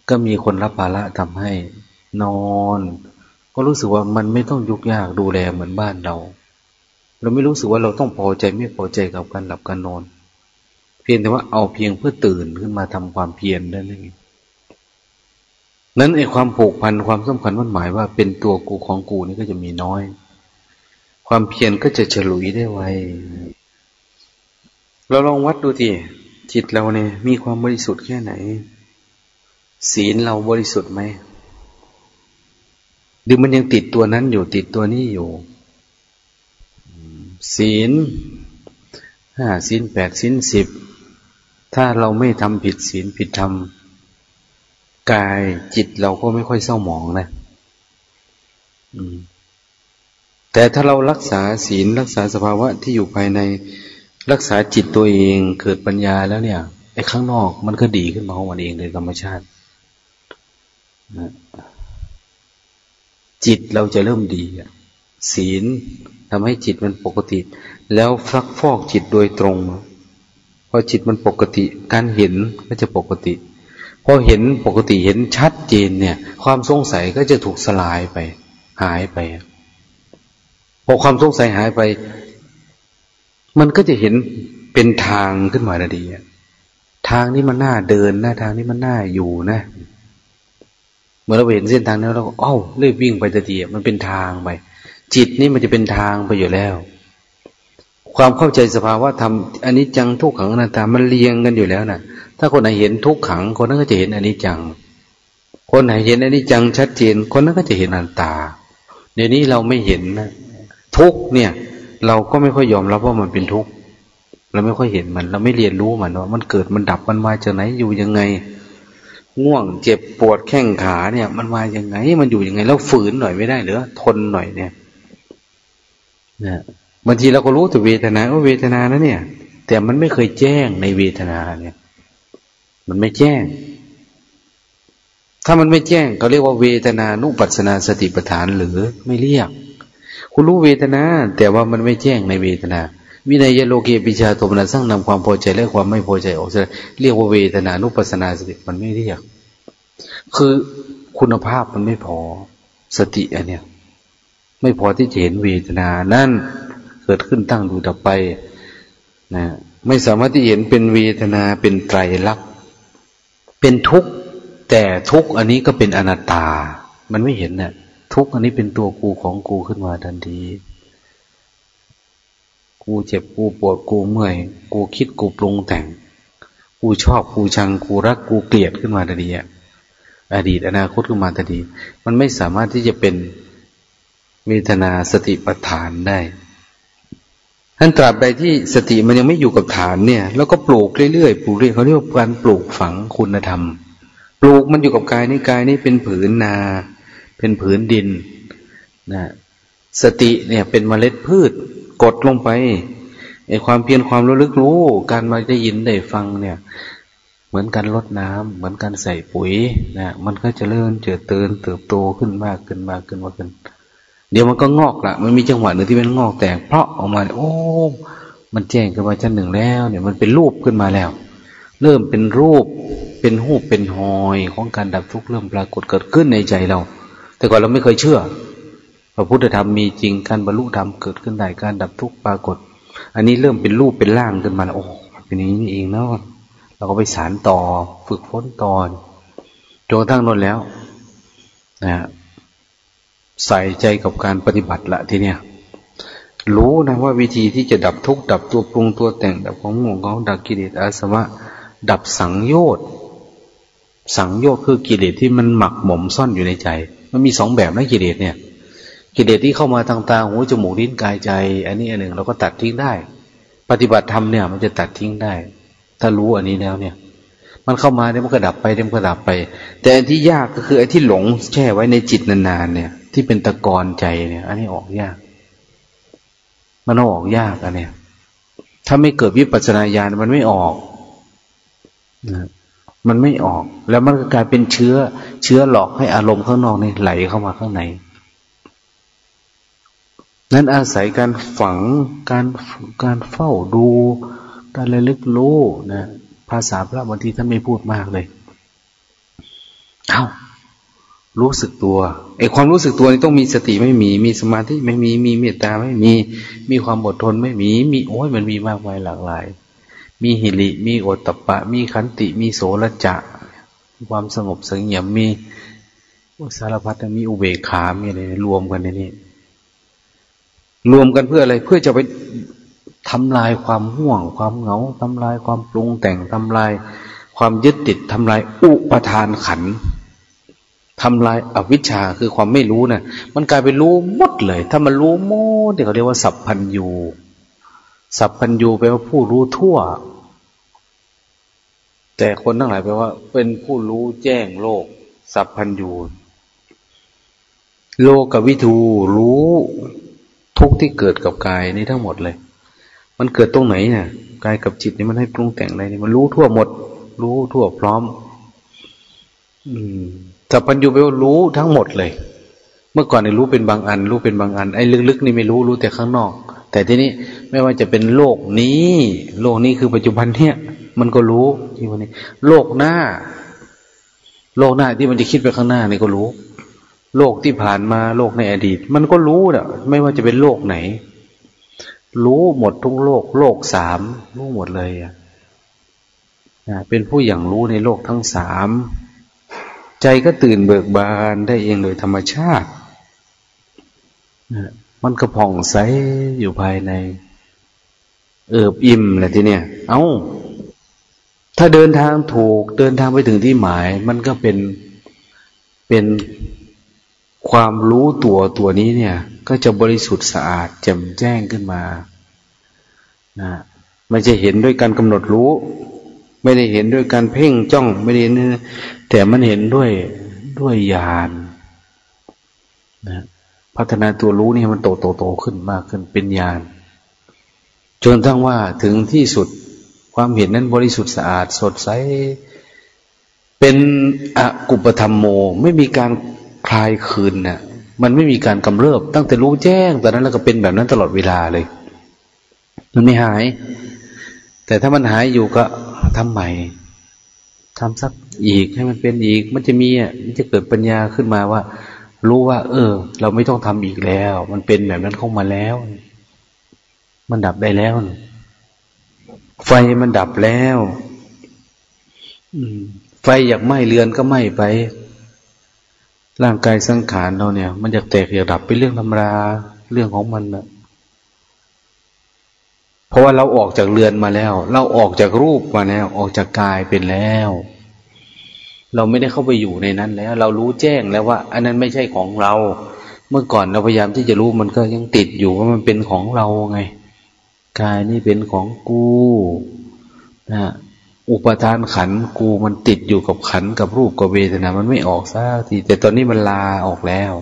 ก็มีคนรับภาระทำให้นอน ก็รู้สึกว่ามันไม่ต้องยุกยากดูแลเหมือนบ้านเรา เราไม่รู้สึกว่าเราต้องพอใจไม่พอใจกับการหลับการนอน เพียงแต่ว่าเอาเพียงเพื่อตื่นขึ้นมาทำความเพียรได้นั่นเองนั้นไอ้ความผูกพันความสำคัญมันหมายว่าเป็นตัวกูของกูนี่ก็จะมีน้อย ความเพียรก็จะฉลุยได้ไวเราลองวัดดูที จิตเราเนี่ยมีความบริสุทธิ์แค่ไหน ศีลเราบริสุทธิ์ไหมหรือมันยังติดตัวนั้นอยู่ติดตัวนี้อยู่ศีลห้าศีลแปดศีลสิบถ้าเราไม่ทำผิดศีลผิดธรรมกายจิตเราก็ไม่ค่อยเศร้าหมองนะแต่ถ้าเรารักษาศีลรักษาสภาวะที่อยู่ภายใน รักษาจิตตัวเองเกิดปัญญาแล้วเนี่ยไอ้ข้างนอกมันก็ดีขึ้นมาของมันเองโดยธรรมชาติจิตเราจะเริ่มดีศีลทำให้จิตมันปกติ แล้วฟักฟอกจิตโดยตรงพอจิตมันปกติ การเห็นก็จะปกติพอเห็นปกติเห็นชัดเจนเนี่ย ความสงสัยก็จะถูกสลายไป หายไปพอความสงสัยหายไป มันก็จะเห็นเป็นทางขึ้นมาดีทางนี้มันน่าเดินนะทางนี้มันน่าอยู่นะเมื่อเราเห็นเส้นทางนี้เราก็เอ้าเลื่อยวิ่งไปตะเดียมันเป็นทางไปจิตนี่มันจะเป็นทางไปอยู่แล้ว ความเข้าใจสภาวะธรรมอันนี้จังทุกขังอนัตตามันเรียงกันอยู่แล้วนะถ้าคนไหนเห็นทุกขัง คนนั้นก็จะเห็นอันนี้จัง คนไหนเห็นอันนี้จังชัดเจน คนนั้นก็จะเห็นอนัตตา เดี๋ยวนี้เราไม่เห็นนะทุกเนี่ย เราก็ไม่ค่อยยอมรับว่ามันเป็นทุกข์เราไม่ค่อยเห็นมัน เราไม่เรียนรู้มันว่ามันเกิดมันดับมันมาจากไหนอยู่ยังไง ง่วงเจ็บปวดแข้งขาเนี่ย มันมาอยังไง มันอยู่ยังไง แล้วฝืนหน่อยไม่ได้หรือทนหน่อยเนี่ยนะบางทีเราก็รู้แต่เวทนาว่าเวทนานะเนี่ย แต่มันไม่เคยแจ้งในเวทนาเนี่ย มันไม่แจ้ง ถ้ามันไม่แจ้งเขาเรียกว่าเวทนานุปัสนาสติปัฏฐานหรือไม่เรียก คุณรู้เวทนา แต่ว่ามันไม่แจ้งในเวทนาวินัยโลเกปิชาโทมนาสร้างนำความพอใจและความไม่พอใจออกเรียกว่าเวทนานุปัสนาสติมันไม่เรียก คือคุณภาพมันไม่พอสติอันเนี้ยไม่พอที่จะเห็นเวทนา นั่นเกิดขึ้นตั้งดูดับไปนะไม่สามารถที่เห็นเป็นเวทนาเป็นไตรลักษณ์เป็นทุกข์แต่ทุกข์อันนี้ก็เป็นอนัตตา มันไม่เห็นเนะ่ย ทุกอันนี้เป็นตัวกูของกูขึ้นมาทันที กูเจ็บกูปวดกูเมื่อย กูคิดกูปรุงแต่ง กูชอบกูชังกูรักกูเกลียดขึ้นมาทันทีอะอดีตอนาคตขึ้นมาทันที มันไม่สามารถที่จะเป็นเวทนาสติปัฏฐานได้ท่านตราบใดที่สติมันยังไม่อยู่กับฐานเนี่ย แล้วก็ปลูกเรื่อยๆปลูกเรื่อยเขาเรียกว่าการปลูกฝังคุณธรรม ปลูกมันอยู่กับกายนี่กายนี่เป็นผืนนา เป็นผืนดินนะสติเนี่ยเป็นเมล็ดพืชกดลงไปไอความเพียรความรู้ลึกรู้ การมาได้ยินได้ฟังเนี่ย เหมือนการลดน้ำเหมือนการใส่ปุ๋ยนะมันก็จะเริ่มเจริญเตินเติบโตขึ้นมากขึ้นมากขึ้นมากขึ้น เดี๋ยวมันก็งอกละมันมีจังหวะหนึ่งที่มันงอกแตกเพราะออกมาโอ้มันแจ้งขึ้นมาชั้นหนึ่งแล้ว เนี่ยมันเป็นรูปขึ้นมาแล้ว เริ่มเป็นรูปเป็นหูปเป็นหอยของการดับทุกข์เริ่มปรากฏเกิดขึ้นในใจเรา แต่ก่อนเราไม่เคยเชื่อพระพุทธธรรมมีจริงการบรรลุธรรมเกิดขึ้นได้การดับทุกข์ปรากฏ อันนี้เริ่มเป็นรูปเป็นร่างขึ้นมาแล้วโอ้เป็นอย่างนี้เองเนาะเราก็ไปสารต่อฝึกฝนต่อจนกระทั่งนนแล้วนะใส่ใจกับการปฏิบัติละทีเนี้ยรู้นะว่าวิธีที่จะดับทุกข์ดับตัวปรุงตัวแต่งดับของงงเขาดับกิเลสอาสวะ ดับสังโยชน์สังโยชน์คือกิเลสที่มันหมักหมมซ่อนอยู่ในใจ มันมีสองแบบนะกิเลสเนี่ย กิเลสที่เข้ามาทางตาหูจมูกลิ้นกายใจ อันนี้อันหนึ่งเราก็ตัดทิ้งได้ ปฏิบัติธรรมเนี่ย มันจะตัดทิ้งได้ ถ้ารู้อันนี้แล้วเนี่ย มันเข้ามาเดี๋ยวมันก็ดับไปเดี๋ยวมันก็ดับไป แต่อันที่ยากก็คือไอ้ที่หลงแช่ไว้ในจิตนานๆเนี่ย ที่เป็นตะกอนใจเนี่ย อันนี้ออกยาก มันออกยากอันเนี้ยถ้าไม่เกิดวิปัสสนาญาณมันไม่ออกนะ มันไม่ออก แล้วมันก็กลายเป็นเชื้อ เชื้อหลอกให้อารมณ์ข้างนอกนี่ไหลเข้ามาข้างในนั้นอาศัยการฝังการการเฝ้าดู การระลึกรู้นะภาษาพระบางทีท่านไม่พูดมากเลย เอา้ารู้สึกตัวไอ้ความรู้สึกตัวนี่ต้องมีสติไม่มี มีสมาธิไม่มี มีเมตตาไม่มี มีความอดทนไม่มี มีโอ้ยมันมีมากมายหลากหลาย มีหิริมีโอตตะปะ มีขันติ มีโสรจะความสงบสงยมมีสารพัดมีอุเบกขา มีอะไรรวมกันในนี้ รวมกันเพื่ออะไร เพื่อจะไปทำลายความห่วง ความเหงาทำลายความปรุงแต่งทำลาย ความยึดติดทำลายอุปทานขันทำลายอวิชชาคือความไม่รู้นะ่ะ มันกลายเป็นรู้หมดเลย ถ้ามันรู้หมดเดี๋ยวเขาเรียกว่าสัพพัญญูสัพพัญญูแปลว่าผู้รู้ทั่ว แต่คนทั้งหลายแปลว่า เป็นผู้รู้แจ้งโลก สัพพัญญูโลกกับวิทูรู้ทุกที่เกิดกับกายนี่ทั้งหมดเลย มันเกิดตรงไหนเนี่ยกายกับจิตนี่มันให้ปรุงแต่งอะไรนี่มันรู้ทั่วหมด รู้ทั่วพร้อม อืมสัพพัญญูแปลว่ารู้ทั้งหมดเลย เมื่อก่อนเนี่ยรู้เป็นบางอัน รู้เป็นบางอันไอ้ลึกๆนี่ไม่รู้รู้แต่ข้างนอก แต่ทีนี้ไม่ว่าจะเป็นโลกนี้ โลกนี้คือปัจจุบันเนี่ย มันก็รู้ที่วันนี้ โลกหน้า โลกหน้าที่มันจะคิดไปข้างหน้านี่ก็รู้ โลกที่ผ่านมาโลกในอดีต มันก็รู้เนะไม่ว่าจะเป็นโลกไหน รู้หมดทุกโลก โลกสามรู้หมดเลยอะเป็นผู้อย่างรู้ในโลกทั้งสามใจก็ตื่นเบิกบานได้เองโดยธรรมชาติมันก็ผ่องใสอยู่ภายใน เอิบอิ่มแหละทีเนี้ยเอา้า ถ้าเดินทางถูกเดินทางไปถึงที่หมาย มันก็เป็นเป็นความรู้ตัวตัวนี้เนี่ย ก็จะบริสุทธิ์สะอาดแจ่มแจ้งขึ้นมานะไม่ใช่เห็นด้วยการกำหนดรู้ ไม่ได้เห็นด้วยการเพ่งจ้องไม่ได้เห็นแต่มันเห็นด้วยด้วยญาณนะพัฒนาตัวรู้นี่มันโตโตโตขึ้นมากขึ้นเป็นญาณจนทั้งว่าถึงที่สุด ความเห็นนั้นบริสุทธิ์สะอาด สดใส เป็นอกุปธรรมโม ไม่มีการคลายคืนนะ่ะ มันไม่มีการกำเริบ ตั้งแต่รู้แจ้งตอนนั้นแล้วก็เป็นแบบนั้นตลอดเวลาเลย มันไม่หาย แต่ถ้ามันหายอยู่ก็ทำใหม่ทำสักอีกให้มันเป็นอีก มันจะมีอะมันจะเกิดปัญญาขึ้นมาว่า รู้ว่า เออ เราไม่ต้องทำอีกแล้ว มันเป็นแบบนั้นเข้ามาแล้ว มันดับได้แล้ว ไฟมันดับแล้วอืมไฟอยากไหม้เรือนก็ไหม้ไป ร่างกายสังขารเราเนี่ย มันอยากแตกอยากดับเป็นเรื่องธรรมดาเรื่องของมันนะเพราะว่าเราออกจากเรือนมาแล้ว เราออกจากรูปมาแล้ว ออกจากกายเป็นแล้ว เราไม่ได้เข้าไปอยู่ในนั้นแล้ว เรารู้แจ้งแล้วว่า อันนั้นไม่ใช่ของเรา เมื่อก่อนเราพยายามที่จะรู้มันก็ยังติดอยู่ว่ามันเป็นของเราไง กายนี่เป็นของกูนะอุปทานขันกูมันติดอยู่กับขันกับรูปกับเวทนา มันไม่ออกซะทีแต่ตอนนี้มันลาออกแล้ว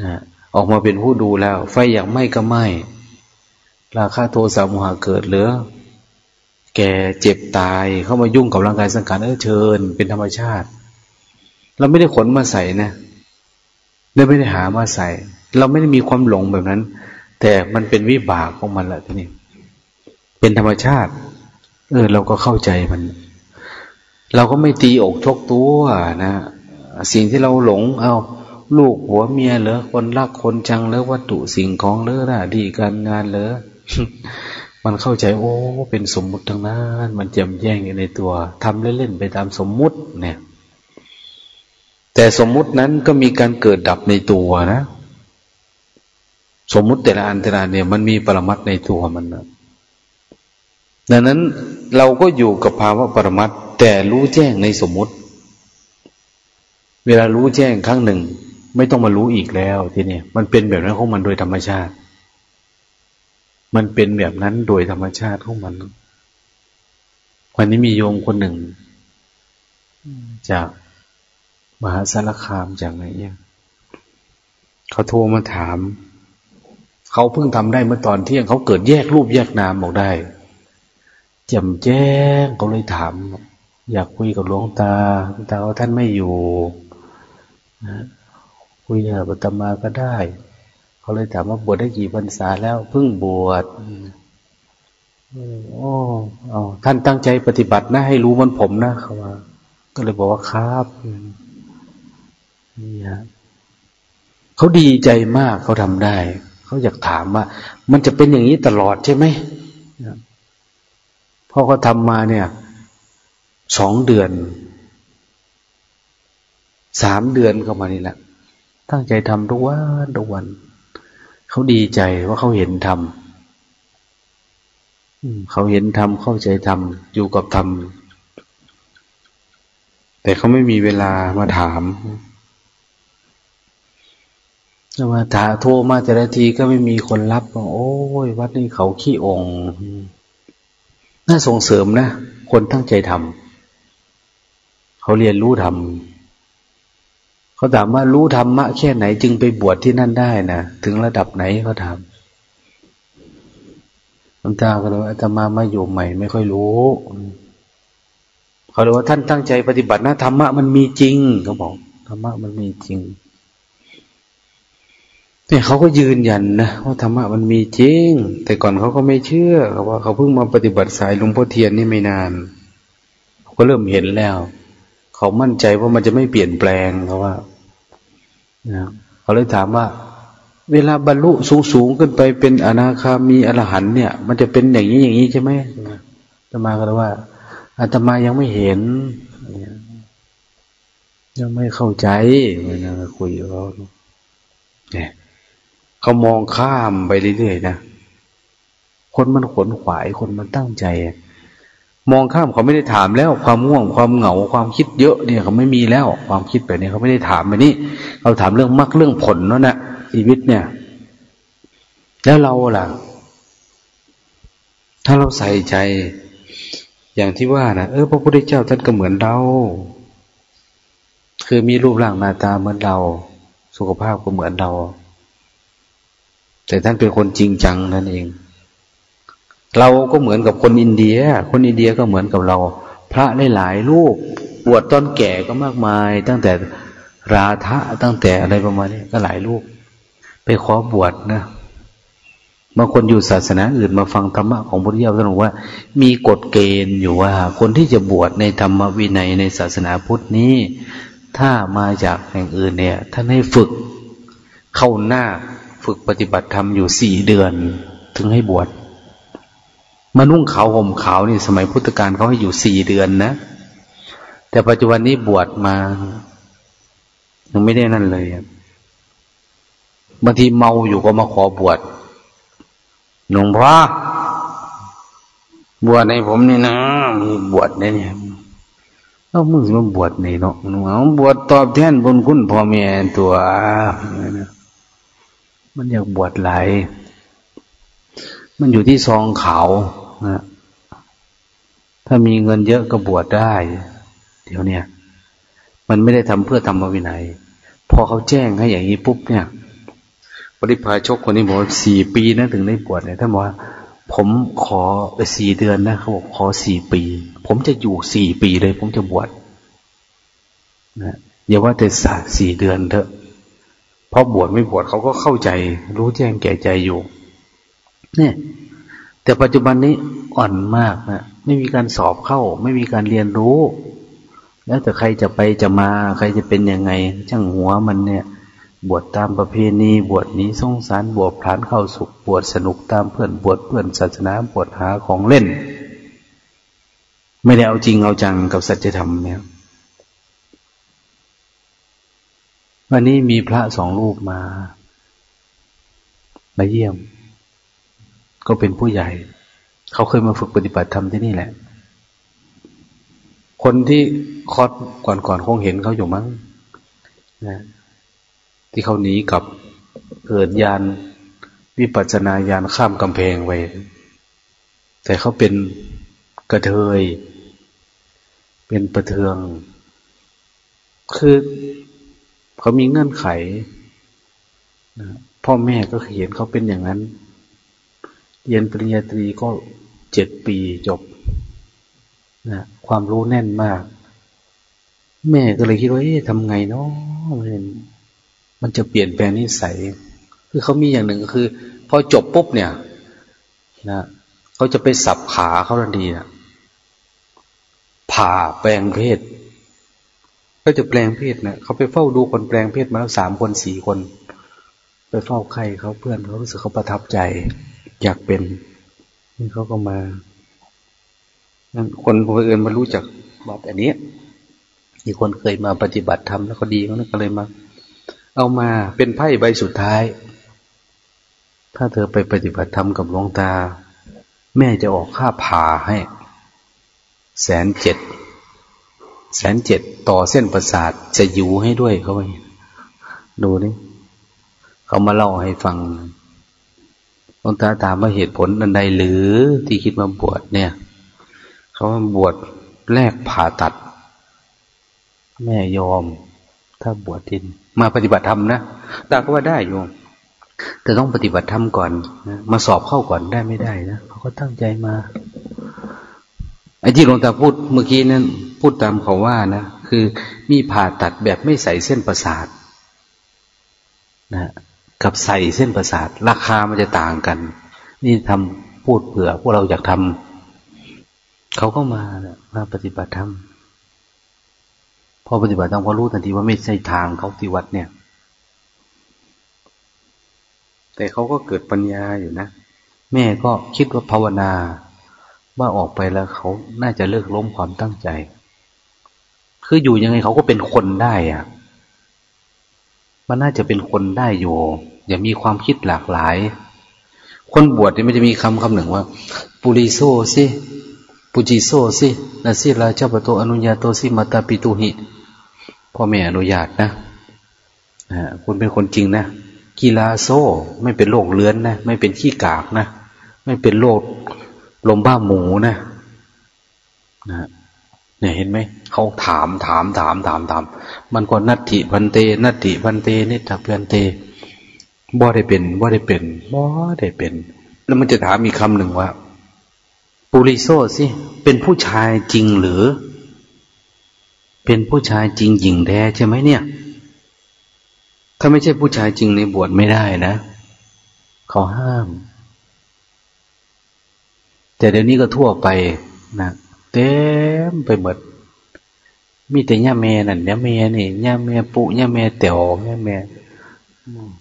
นะออกมาเป็นผู้ดูแล้ว ไฟอย่างไม่ก็ไม่ราคาโทสะโมหะเกิดเหลือ แก่เจ็บตายเข้ามายุ่งกับร่างกายสังขารเออเชิญ เป็นธรรมชาติ เราไม่ได้ขนมาใส่นะเราไม่ได้หามาใส่ เราไม่ได้มีความหลงแบบนั้น แต่มันเป็นวิบากของมันแหละทีนี้เป็นธรรมชาติ เออ เราก็เข้าใจมัน เราก็ไม่ตีอกชกตัวนะสิ่งที่เราหลง เอาลูกหัวเมียเหรอคนรักคนจังหรือวัตถุสิ่งของเลอนะดีการงานเหรอมันเข้าใจโอ้ เป็นสมมุติทั้งนั้นมันจำแย่งอยู่ในตัวทำเล่นๆไปตามสมมุติ เนี่ย แต่สมมุตินั้นก็มีการเกิดดับในตัวนะ สมมุติแต่ละอันแต่ละเนี่ยมันมีปรมัตในตัวมันนะดังนั้นเราก็อยู่กับภาวะปรมัตแต่รู้แจ้งในสมมุติ เวลารู้แจ้งครั้งหนึ่ง ไม่ต้องมารู้อีกแล้วทีนี้มันเป็นแบบนั้นของมันโดยธรรมชาติ มันเป็นแบบนั้นโดยธรรมชาติของมันวันนี้มีโยมคนหนึ่ง จากมหาสารคามจากไหนเนี่ยเขาโทรมาถาม เขาเพิ่งทำได้เมื่อตอนเที่ยงเขาเกิดแยกรูปแยกนามออกได้จำแจ้งก็เลยถาม อยากคุยกับหลวงตาแต่ว่าท่านไม่อยู่นะคุยกับปัตมาก็ได้ เขาเลยถามว่าบวชได้กี่พรรษาแล้วเพิ่งบวชโอ้เอาท่านตั้งใจปฏิบัตินะ ให้รู้มันผมนะเขาว่า ก็เลยบอกว่าครับนี่ฮะเขาดีใจมากเขาทำได้ เขาอยากถามว่า มันจะเป็นอย่างนี้ตลอดใช่ไหมราะเขาทำมาเนี่ยสองเดือนสามเดือนเข้ามานี่แหละ ตั้งใจทำทุกวันทุกวัน เขาดีใจว่าเขาเห็นทำเขาเห็นทำเข้าใจทำอยู่กับทำแต่เขาไม่มีเวลามาถาม มาถาโทรมาแต่ละทีก็ไม่มีคนรับโอ้ยวัดนี้เขาขี้องน่าส่งเสริมนะ คนตั้งใจทำเขาเรียนรู้ทำเขาถามว่ารู้ธรรมะแค่ไหนจึงไปบวชที่นั่นได้นะถึงระดับไหนเขาถามน้ำตาก็เลยอาตมามาอยู่ใหม่ ไม่ค่อยรู้ เขาเลยว่าท่านตั้งใจปฏิบัตินะธรรมะมันมีจริงเขาบอกธรรมะมันมีจริง เนี่ยเขาก็ยืนยันนะว่าธรรมะมันมีจริง แต่ก่อนเขาก็ไม่เชื่อว่าเขาเพิ่งมาปฏิบัติสายหลวงพ่อเทียนนี่ไม่นานเขาก็เริ่มเห็นแล้ว เขามั่นใจว่ามันจะไม่เปลี่ยนแปลงเขาว่านะเขาเลยถามว่า เวลาบรรลุสูงสูงขึ้นไปเป็นอนาคามีอรหันเนี่ย มันจะเป็นอย่างนี้อย่างนี้ใช่ไหมอาตมาก็เลยว่าอาตมายังไม่เห็นยังไม่เข้าใจเวลาคุยกับเขาเนี่ย เขามองข้ามไปเรื่อยๆนะคนมันขนขวายคนมันตั้งใจ มองข้ามเขาไม่ได้ถามแล้ว ความง่วงความเหงาความคิดเยอะเนี่ยเขาไม่มีแล้ว ความคิดแบบนี้เขาไม่ได้ถามแบบนี้เขาถามเรื่องมรรคเรื่องผลนั่นแหละชีวิตเนี่ย แล้วเราล่ะ ถ้าเราใส่ใจ อย่างที่ว่านะเออพระพุทธเจ้าท่านก็เหมือนเราคือมีรูปร่างหน้าตาเหมือนเรา สุขภาพก็เหมือนเรา แต่ท่านเป็นคนจริงจังนั่นเอง เราก็เหมือนกับคนอินเดีย คนอินเดียก็เหมือนกับเรา พระได้หลายรูปบวชตอนแก่ก็มากมาย ตั้งแต่ราธะตั้งแต่อะไรประมาณนี้ก็หลายรูป ไปขอบวชนะบางคนอยู่ศาสนาอื่นมาฟังธรรมะของพระพุทธเจ้าท่านบอกว่า มีกฎเกณฑ์อยู่ว่า คนที่จะบวชในธรรมวินัยในศาสนาพุทธนี้ ถ้ามาจากแห่งอื่นเนี่ยท่านให้ฝึกเข้าหน้า ฝึกปฏิบัติธรรมอยู่สี่เดือน ถึงให้บวชมานุ่งขาวห่มขาวนี่สมัยพุทธกาลเขาให้อยู่สี่เดือนนะ แต่ปัจจุบันนี้บวชมายังไม่ได้นั่นเลยบางทีเมาอยู่ก็มาขอบวชหลวงพ่อบวชในผมนี่นะมีบวชในเนี่ยเอ้ามึงมาบวชในเนาะหนูเอาบวชตอบแทนบุญคุณพ่อแม่ตัว มันอยากบวชไหล มันอยู่ที่ซองเขานะถ้ามีเงินเยอะก็บวชได้ เดี๋ยวเนี้ยมันไม่ได้ทำเพื่อทำมาวินัย พอเขาแจ้งให้อย่างนี้ปุ๊บเนี่ยปริพาชกคนนี้บอกสี่ปีนะถึงได้บวชเนี่ยท่านบอกว่าผมขอสี่เดือนนะเขาบอกขอสี่ปี ผมจะอยู่สี่ปีเลย ผมจะบวชนะอย่าว่าแต่สสี่เดือนเถอะ ราะบวชไม่บวชเขาก็เข้าใจ รู้แจ้งแก่ใจอยู่ เนี่ย แต่ปัจจุบันนี้อ่อนมากนะไม่มีการสอบเข้า ไม่มีการเรียนรู้ แล้วแต่ใครจะไปจะมา ใครจะเป็นยังไงช่างหัวมันเนี่ย บวชตามประเพณี บวชนี้สงสารบวชพลานเข้าสุขบวชสนุกตามเพื่อนบวชเพื่อนศาสนาบวชหาของเล่น ไม่ได้เอาจริงเอาจังกับสัจธรรมเนี่ย วันนี้มีพระสองรูปมา มาเยี่ยม ก็เป็นผู้ใหญ่ เขาเคยมาฝึกปฏิบัติธรรมที่นี่แหละ คนที่คอดก่อนๆคงเห็นเขาอยู่มั้งนะที่เขาหนีกับเกิดยานวิปัสนาญาณข้ามกำแพงไปแต่เขาเป็นกระเทย เป็นประเทือง คือ เขามีเงื่อนไขนะพ่อแม่ก็เห็นเขาเป็นอย่างนั้น เรียนปริญญาตรีก็เจ็ดปีจบนะความรู้แน่นมาก แม่ก็เลยคิดว่าเอ๊ะทำไงเนาะมันจะเปลี่ยนแปลงนิสัย คือเขามีอย่างหนึ่งก็คือ พอจบปุ๊บเนี่ยนะเขาจะไปสับขาเขาทันทีนะผ่าแปลงเพศ ก็จะแปลงเพศนะเขาไปเฝ้าดูคนแปลงเพศมาแล้วสามคนสี่คน ไปเฝ้าใครเขาเพื่อนเขารู้สึกเขาประทับใจ อยากเป็นนี่เขาก็มาคนคนอื่นมารู้จักวัดอันนี้มีคนเคยมาปฏิบัติธรรมแล้วก็ดีเขาก็เลยมา เอามาเป็นไพ่ใบสุดท้าย ถ้าเธอไปปฏิบัติธรรมกับหลวงตา แม่จะออกค่าผ่าให้แสนเจ็ด แสนเจ็ดต่อเส้นประสาทจะอยู่ให้ด้วยเขาไปดูนี่เขามาเล่าให้ฟังหลวงตาถามว่าเหตุผลอันใดหรือที่คิดมาบวชเนี่ย เขาบวชแรกผ่าตัด แม่ยอม ถ้าบวชทินมาปฏิบัติธรรมนะตาก็ว่าได้โยมแต่ต้องปฏิบัติธรรมก่อนนะมาสอบเข้าก่อนได้ไม่ได้นะเขาก็ตั้งใจมา ไอ้ที่หลวงตาพูดเมื่อกี้นั้น พูดตามเขาว่านะ คือมีผ่าตัดแบบไม่ใส่เส้นประสาทนะกับใส่เส้นประสาท ราคามันจะต่างกัน นี่ทำพูดเผื่อ พวกเราอยากทำเขาก็มามาปฏิบัติธรรมพอปฏิบัติธรรมก็รู้ทันทีว่าไม่ใช่ทางเขาที่วัดเนี่ย แต่เขาก็เกิดปัญญาอยู่นะ แม่ก็คิดว่าภาวนา ว่าออกไปแล้วเขาน่าจะเลิกล้มความตั้งใจ คืออยู่ยังไงเขาก็เป็นคนได้อะมันน่าจะเป็นคนได้อยู่ อย่ามีความคิดหลากหลาย คนบวชนี่ไม่จะมีคำคำหนึ่งว่า ปุริโซสิปุจิโซสินาสิราเจ้าปโตอนุญาโตสิมาตาปิตุหิพ่อแม่อนุญาตนะคุณเป็นคนจริงนะกีฬาโซ ไม่เป็นโรคเลื้อนนะ ไม่เป็นขี้กากนะ ไม่เป็นโรค ลมบ้าหมูนะนะเนี่ยเห็นไหมเขาถามถามถามถามถาม มันก็นัตถิพันเต นัตถิพันเตนิทัพันเตบ่ได้เป็นบ่ได้เป็นบ่ได้เป็น แล้วมันจะถามอีกคำหนึ่งว่า ปุริโซสิเป็นผู้ชายจริงหรือ เป็นผู้ชายจริงหญิงแท้ใช่ไหมเนี่ย ถ้าไม่ใช่ผู้ชายจริงในบวชไม่ได้นะ เขาห้าม แต่เดี๋ยวนี้ก็ทั่วไปนะเต็มไปหมดมีแต่ย่าแม่นั่นย่าแม่นี่ย่าแม่ปุย่าแม่เต๋อย่าแม่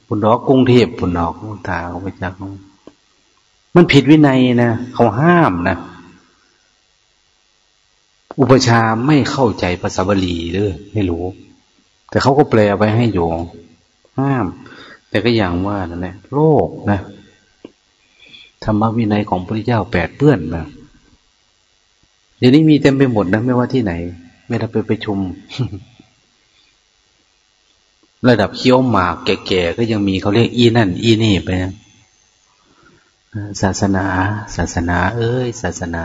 ปุ่นดอกกรุงเทพปุ่นดอกตาเขาไปจากมันผิดวินัยนะเขาห้ามนะอุปชาไม่เข้าใจภาษาบาลีเลยไม่รู้ แต่เขาก็แปลไว้ให้โยงห้าม แต่ก็อย่างว่านั่นแหละโลกนะ ธรรมวินัยของพระเจ้าแปดเปื้อนนะเดี๋ยวนี้มีเต็มไปหมดนะไม่ว่าที่ไหนไม่ได้ไปไปชุม ระดับเคี้ยวหมากแก่ๆก็ยังมีเขาเรียกอีนั่น อีนี่ไปนะศาสนา ศาสนา เอ้ย ศาสนา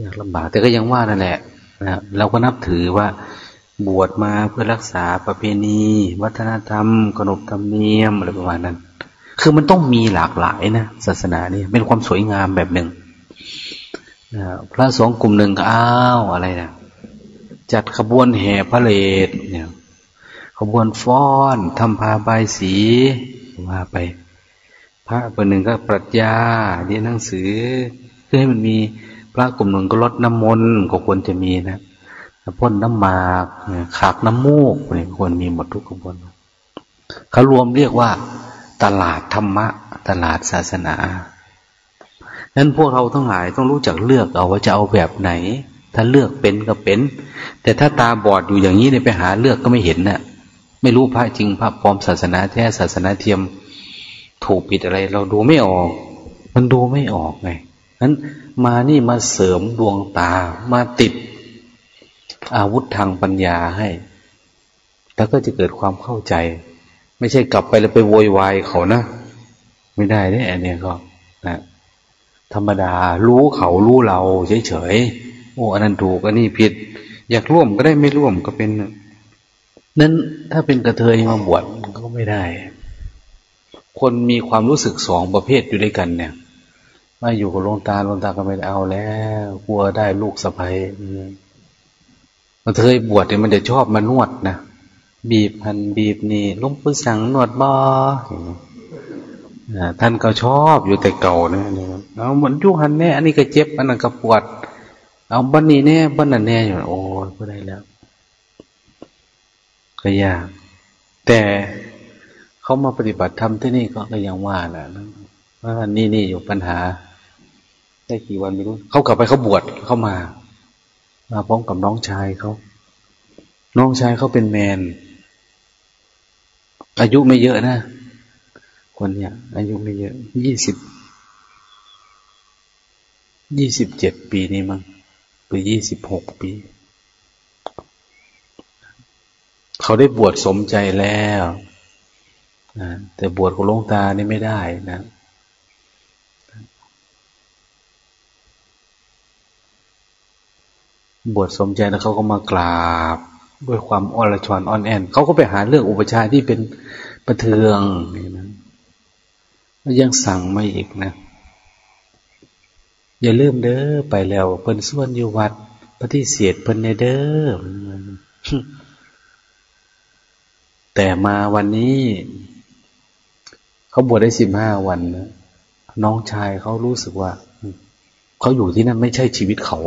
ยากลำบาก แต่ก็ยังว่านั่นแหละนะเราก็นับถือว่าบวชมาเพื่อรักษาประเพณี วัฒนธรรม ขนบธรรมเนียมอะไรประมาณนั้น คือมันต้องมีหลากหลายนะศาสนานี่เป็นความสวยงามแบบหนึ่งนะพระสงฆ์กลุ่มหนึ่งก็อ้าวอะไรนะจัดขบวนแห่พระเลดเนี่ย ขบวนฟ้อนทำพาใบสีว่าไป พระคนหนึ่งก็ปรัชญาเรียนหนังสือเพื่อให้มันมีพระกลุ่มหนึ่งก็ลดน้ำมนต์ก็ควรจะมีนะพ่นน้ำหมากขากน้ำมูกนี่ควรมีหมดทุกกระบวนเขารวมเรียกว่า ตลาดธรรมะ ตลาดศาสนานั้นพวกเราทั้งหลายต้องรู้จักเลือกเอาว่าจะเอาแบบไหน ถ้าเลือกเป็นก็เป็น แต่ถ้าตาบอดอยู่อย่างนี้เนี่ยไปหาเลือกก็ไม่เห็นนะ่ะ ไม่รู้พระจริงพระปลอมศาสนาแท้ศาสนาเทียมถูกผิดอะไร เราดูไม่ออก มันดูไม่ออกไงนั้นมานี่มาเสริมดวงตามาติด อาวุธทางปัญญาให้ แล้วก็จะเกิดความเข้าใจ ไม่ใช่กลับไปแล้วไปโวยวายเขานะ ไม่ได้เนี่ยอันนี้ก็นะธรรมดารู้เขารู้เราเฉยๆโอ้อันนั้นถูกอันนี้ผิด อยากร่วมก็ได้ไม่ร่วมก็เป็น นั้นถ้าเป็นกระเทยมาบวชก็ไม่ได้ คนมีความรู้สึกสองประเภทอยู่ด้วยกันเนี่ยมาอยู่กับลงตาลงตาก็ไม่เอาแล้ว กลัวได้ลูกสะใภ้มันเคยบวชเนี่ยมันจะชอบมานวดนะ บีบพันบีบนี่ลุงปู่สั่งนวดบ่ท่านก็ชอบอยู่แต่เก่านะเอาเหมือนยุหันแน่อันนี้ก็เจ็บอันนั้นก็ปวด เอาบันนี้แน่บันนั้นแน่อยู่โอ้ก็ได้แล้ว ก็ยาก แต่เขามาปฏิบัติธรรมที่นี่ก็ยังว่าแหละว่านี่นี่อยู่ปัญหา ได้กี่วันไม่รู้ เขากลับไปเขาบวชเข้ามา มาพร้อมกับน้องชายเขา น้องชายเขาเป็นแมน อายุไม่เยอะนะ คนเนี้ยอายุไม่เยอะยี่สิบยี่สิบเจ็ดปีนี้มั้งหรือยี่สิบหกปี เขาได้บวชสมใจแล้วนะแต่บวชของลงตานี่ไม่ได้นะบวชสมใจแล้วเขาก็มากราบ ด้วยความอ่อนละชอนอ่อนแอนเขาก็ไปหาเรื่องอุปชาที่เป็นประเทืองนี่นะแล้วยังสั่งมาอีกนะอย่าลืมเด้อไปแล้วเพิ่นส่วนอยู่วัดปฏิเสธเพิ่นในเด้อแต่มาวันนี้ เขาบวชได้สิบห้าวันนะน้องชายเขารู้สึกว่า เขาอยู่ที่นั่นไม่ใช่ชีวิตเขา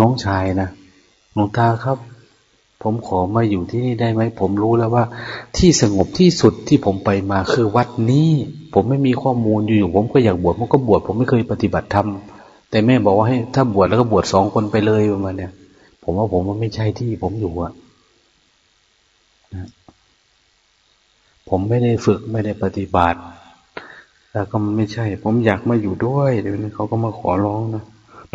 น้องชายนะ หลวงตาครับ ผมขอมาอยู่ที่นี่ได้ไหม ผมรู้แล้วว่า ที่สงบที่สุดที่ผมไปมาคือวัดนี้ ผมไม่มีข้อมูลอยู่ผมก็อยากบวชผมก็บวชผมไม่เคยปฏิบัติธรรมแต่แม่บอกว่าให้ถ้าบวชแล้วก็บวชสองคนไปเลยประมาณเนี้ยผมว่าผมมันไม่ใช่ที่ผมอยู่อะนะผมไม่ได้ฝึกไม่ได้ปฏิบัติ แล้วก็ไม่ใช่ ผมอยากมาอยู่ด้วย เดี๋ยวนี้เขาก็มาขอร้องนะ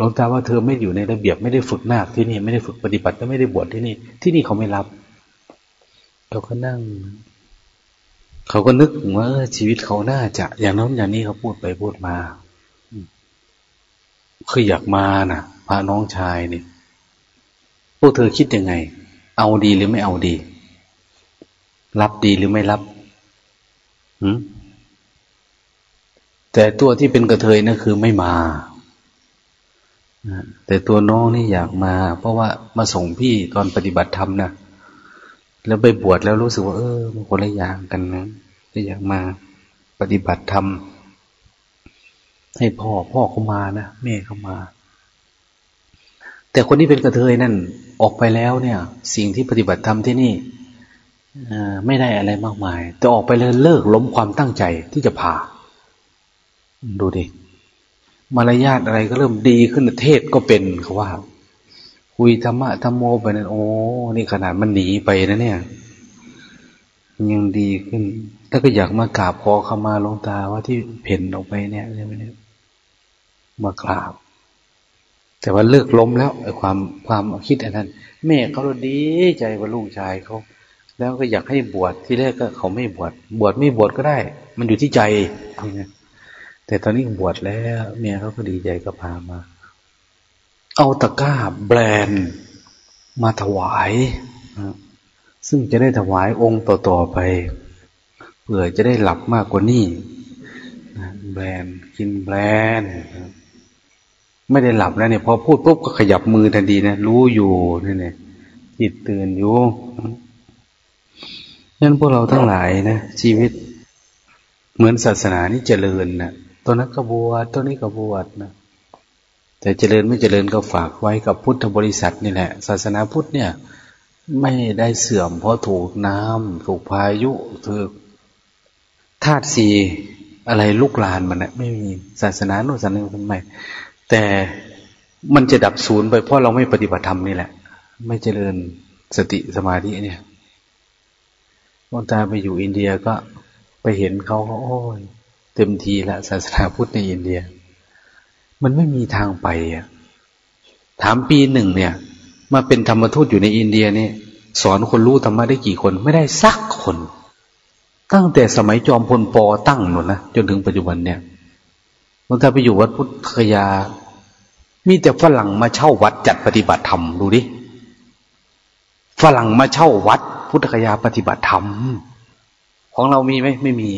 หลวงตาว่าเธอไม่อยู่ในระเบียบไม่ได้ฝึกนาคที่นี่ ไม่ได้ฝึกปฏิบัติและไม่ได้บวชที่นี่ ที่นี่เขาไม่รับ เราก็นั่ง เขาก็นึกว่าชีวิตเขาน่าจะ อย่างนั้นอย่างนี้เขาพูดไปพูดมาคืออยากมานะ่ะ พาน้องชายนี่พวกเธอคิดยังไง เอาดีหรือไม่เอาดี รับดีหรือไม่รับหืมแต่ตัวที่เป็นกระเทยนั่นคือไม่มา แต่ตัวน้องนี่อยากมา เพราะว่ามาส่งพี่ตอนปฏิบัติธรรมนะแล้วไปบวชแล้วรู้สึกว่า เออมันคนละอย่างกันนะก็อยากมาปฏิบัติธรรมให้พ่อพ่อเขามานะแม่เขามา แต่คนที่เป็นกระเทยนั่น ออกไปแล้วเนี่ย สิ่งที่ปฏิบัติธรรมที่นี่ไม่ได้อะไรมากมาย แต่ออกไปเลยเลิกล้มความตั้งใจที่จะผ่าดูดิ มารยาทอะไรก็เริ่มดีขึ้นเทศก็เป็นเขาว่า คุยธรรมะธรรมโมไปนั่นโอ้นี่ขนาดมันหนีไปนะเนี่ยยังดีขึ้น แล้วก็อยากมากราบขอขมาลงตาว่าที่เพ่นออกไปเนี่ยใช่ไหมเนี่ยมากราบ แต่ว่าเลิกล้มแล้วไอ้ความความคิดอันนั้น แม่เขาดีใจว่าลูกชายเขาแล้วก็อยากให้บวชที่แรกก็เขาไม่บวชบวชไม่บวชก็ได้ มันอยู่ที่ใจ แต่ตอนนี้บวชแล้วเมียเขาก็ดีใจก็พามา เอาตะกร้าแบรนด์มาถวายซึ่งจะได้ถวายองค์ต่อๆไปเผื่อจะได้หลับมากกว่านี้แบรนด์กินแบรนด์ไม่ได้หลับแล้วเนี่ยพอพูดปุ๊บก็ขยับมือทันทีนะรู้อยู่นี่เนี่ยจิตตื่นอยู่นั้นพวกเราทั้งหลายนะชีวิตเหมือนศาสนานี่เจริญนะ ตัวนั้นก็บวชตัวนี้ก็บวชนะแต่เจริญไม่เจริญก็ฝากไว้กับพุทธบริษัทนี่แหละ ศาสนาพุทธเนี่ย ไม่ได้เสื่อม เพราะถูกน้ำถูกพายุถูกธาตุสีอะไรลุกลานมันนะไม่มีศาสนาโน้นศาสนาทำไมแต่มันจะดับศูนย์ไปเพราะเราไม่ปฏิบัติธรรมนี่แหละ ไม่เจริญสติสมาธิเนี่ยมองตาไปอยู่อินเดียก็ไปเห็นเขาเขาโอ้ย เต็มทีละศาสนาพุทธในอินเดีย มันไม่มีทางไปอะถามปีหนึ่งเนี่ย มาเป็นธรรมทูตอยู่ในอินเดียเนี่ยสอนคนรู้ธรรมะได้กี่คนไม่ได้สักคน ตั้งแต่สมัยจอมพลปอตั้งหนุนนะจนถึงปัจจุบันเนี่ยมันถ้าไปอยู่วัดพุทธคยา มีแต่ฝรั่งมาเช่าวัดจัดปฏิบัติธรรมดูดิฝรั่งมาเช่าวัด พุทธคยาปฏิบัติธรรม ของเรามีไหมไม่มี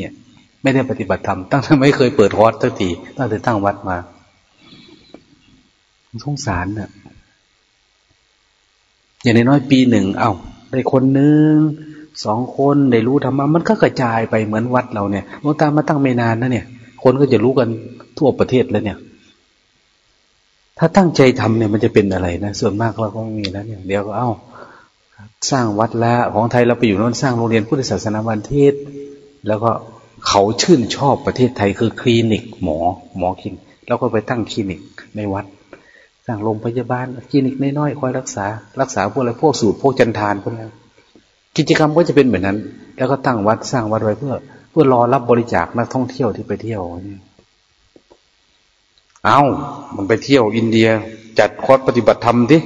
ไม่ได้ปฏิบัติธรรมตั้งแต่ไม่เคยเปิดวัดสักทีตั้งแต่ตั้งวัดมาสงสารเนะ่ะ อย่างน้อยปีหนึ่งเอา้าได้คนหนึ่งสองคนได้รู้ธรรมะมันก็กระจายไปเหมือนวัดเราเนี่ยหลวงตามาตั้งไม่นานนะเนี่ย คนก็จะรู้กันทั่วประเทศแล้วเนี่ย ถ้าตั้งใจทำเนี่ยมันจะเป็นอะไรนะส่วนมากเราก็มีแล้วเนี่ยเดี๋ยวก็เอา้าสร้างวัดแล้วของไทยเราไปอยู่โน่นสร้างโรงเรียนพุทธศาสนาวันเทศ แล้วก็ เขาชื่นชอบประเทศไทยคือคลินิกหมอหมอคลินิกแล้วก็ไปตั้งคลินิกในวัดสร้างโรงพยาบาลคลินิกน้อยๆคอยรักษา รักษาพวกอะไรพวกสูตรพวกจันทานพวกนั้นกิจกรรมก็จะเป็นแบบนั้น แล้วก็ตั้งวัดสร้างวัดไว้เพื่อ เพื่อรอรับบริจาคนักท่องเที่ยวที่ไปเที่ยวนี่เอามันไปเที่ยวอินเดีย จัดคอร์สปฏิบัติธรรมดิ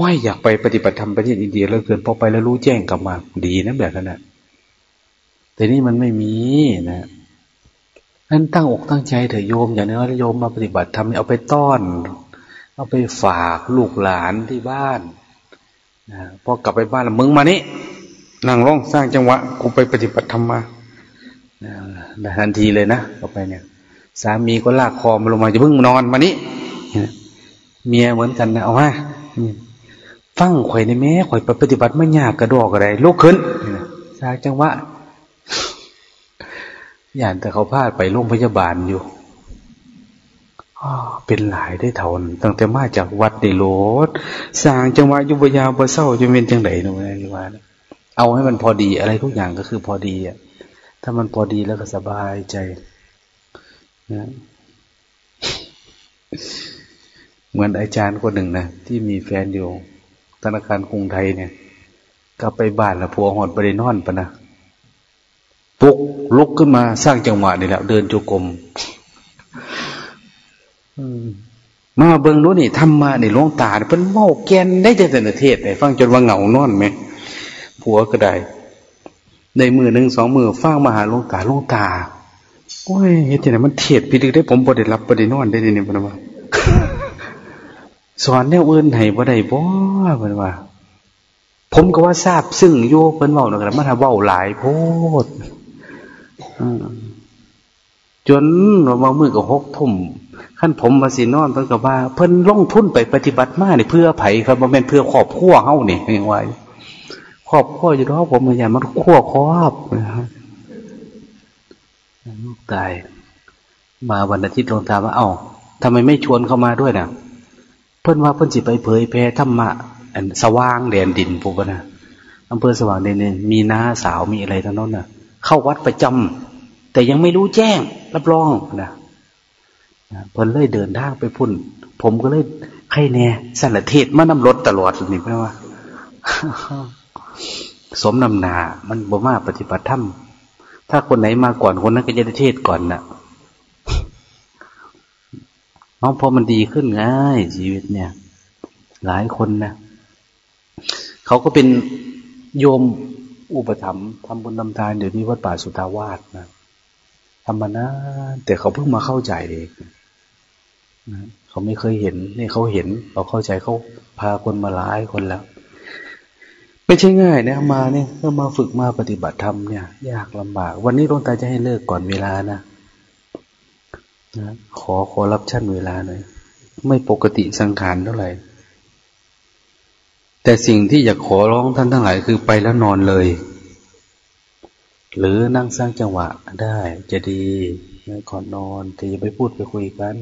ว่าอยากไปปฏิบัติธรรมประเทศอินเดียแล้วเกินพอไปแล้วรู้แจ้งกลับมา ดีนะแบบนั้นนะ แต่นี่มันไม่มีนะนั้นตั้งอกตั้งใจเถอะโยม อย่างน้อยโยมมาปฏิบัติทำเอาไปต้อน เอาไปฝากลูกหลานที่บ้านนะพอกลับไปบ้านแล้วมึงมานี่นั่งร้องสร้างจังหวะกูไปปฏิบัติธรรมมาทันทีเลยนะต่อไปเนี่ย สามีก็ลากคอมาลงมาจะเพิ่งนอนมานี่เมียเหมือนกันนะเอาฮะฟังข่อยในแม่ข่อยไปปฏิบัติไม่ยากกระดอกอะไรลุกขึ้นสร้างจังหวะ อย่างแต่เขาพาดไปโรงพยาบาลอยู่เป็นหลายได้เท่านั้นตั้งแต่มาจากวัดในโลดสร้างจังหวะยุบยาบเศร้าจะเป็นจังไหนนะนี่ว่าเอาให้มันพอดีอะไรทุกอย่างก็คือพอดีอะ ถ้ามันพอดีแล้วก็สบายใจนะเหมือนอาจารย์คนหนึ่งนะที่มีแฟนอยู่ธนาคารกรุงไทยเนี่ยก็ไปบ้านแล้วผัวหอดไปนอนปะนะ ปลุกลุกขึ้นมาสร้างจังหวะนี่แหละเดินจุกรมมาเบิ่งรู้นี่ทำมาในหลวงตาเพิ่นเมาแกนได้แต่เทศไอ้ฟังจนว่าเหงานอนไหมผัวก็ได้ในมือหนึ่งสองมือฟางมาหาลงตาลงตาโอ้ยเห็นไหมมันเทียดพี่ดึกได้ผมบ่ได้รับบ่ได้นอนได้เนี่ยพนว่าสอนแนวอื่นให้บ่ได้บ่พนว่า ผมก็ว่าทราบซึ่งโยเพิ่นเว้านั่นก็มันเว้าหลายโพด จนว่ามือก็หกทุ่มขั้นผมมาสินอนเพิ่นก็ว่า เพิ่นลงทุนไปปฏิบัติมาเนี่ยเพื่อไผ่ครับบ่แม่นเพื่อครอบครัวเฮานี่ยังไงครอบครัวอยู่แล้วผมมันอย่ามันขั้วครอบนะครับลูกตาย มาวันอาทิตย์ลงตาว่า เอา้าทำไมไม่ชวนเข้ามาด้วยนะเพื่อนว่าเพื่อนสิไปเผยแพร่ธรรมะอันสว่างแดนดินปุ๊บนะอำเภอสว่างแดนดินมีน้าสาวมีอะไรทั้งนั้นนะเข้าวัดประจำ แต่ยังไม่รู้แจ้ง รับรองนะเพิ่นเลยเดินทางไปพุ่น ผมก็เลยใครแน่สันละเทศมานำรถตลอดนี่เพื่ว่า สมนำนา มันบ่มาปฏิบัติธรรมถ้าคนไหนมาก่อนคนนั้นก็จะได้เทศก่อนนะ่ะน้องพอมันดีขึ้นง่ายชีวิตเนี่ย หลายคนนะเขาก็เป็นโยมอุปถัมภ์ทำบุญทำทานเดี๋ยวนี้วัดป่าสุทาวาสนะ ทำมานะแต่เขาเพิ่งมาเข้าใจเองนะเขาไม่เคยเห็นนี่เขาเห็นเราเข้าใจเขาพาคนมาหลายคนแล้ว ไม่ใช่ง่ายนะมาเนี่ยก็มาฝึกมาปฏิบัติธรรมเนี่ย ยากลำบาก วันนี้หลวงตาจะให้เลิกก่อนเวลานะนะขอขอรับชั่นเวลาหน่อยไม่ปกติสังขารเท่าไหร่ แต่สิ่งที่อยากขอร้องท่านทั้งหลายคือไปแล้วนอนเลย หรือนั่งสร้างจังหวะได้จะดีก่อนนอนแต่อย่าไปพูดไปคุยกัน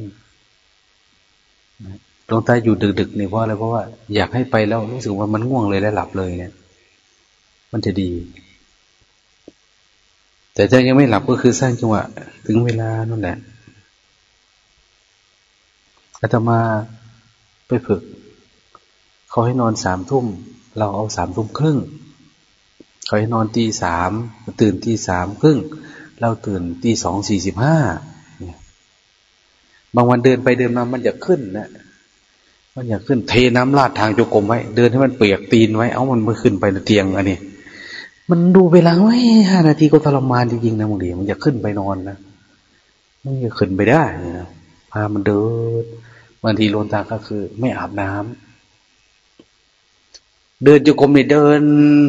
หลงตาอยู่ดึกๆเนี่ยเพราะอะไรเพราะว่าอยากให้ไปแล้วรู้สึกว่ามันง่วงเลยและหลับเลยเนี่ย มันจะดี แต่ถ้ายังไม่หลับก็คือสร้างจังหวะ ถึงเวลานั่นแหละอาตมาไปฝึกเขาให้นอนสามทุ่ม เราเอาสามทุ่มครึ่ง เขาให้นอนตีสามตื่นตีสามครึ่งเราตื่นตีสองสี่สิบห้าบางวันเดินไปเดินมามันจะขึ้นนะมันอยากขึ้นเทน้ำลาดทางโจกมไว้ เดินให้มันเปียกตีนไว้ เอามันม่ขึ้นไปเตียงอันนี้ มันดูเวลาไว้ห้านาทีก็ทรมานจริงๆนะบางทีมันอยากขึ้นไปนอนนะมันอยากขึ้นไปได้นะพามันเดินบางทีโลนตาก็คือ ไม่อาบน้ำ เดินโจกรมเนี่ยเดิน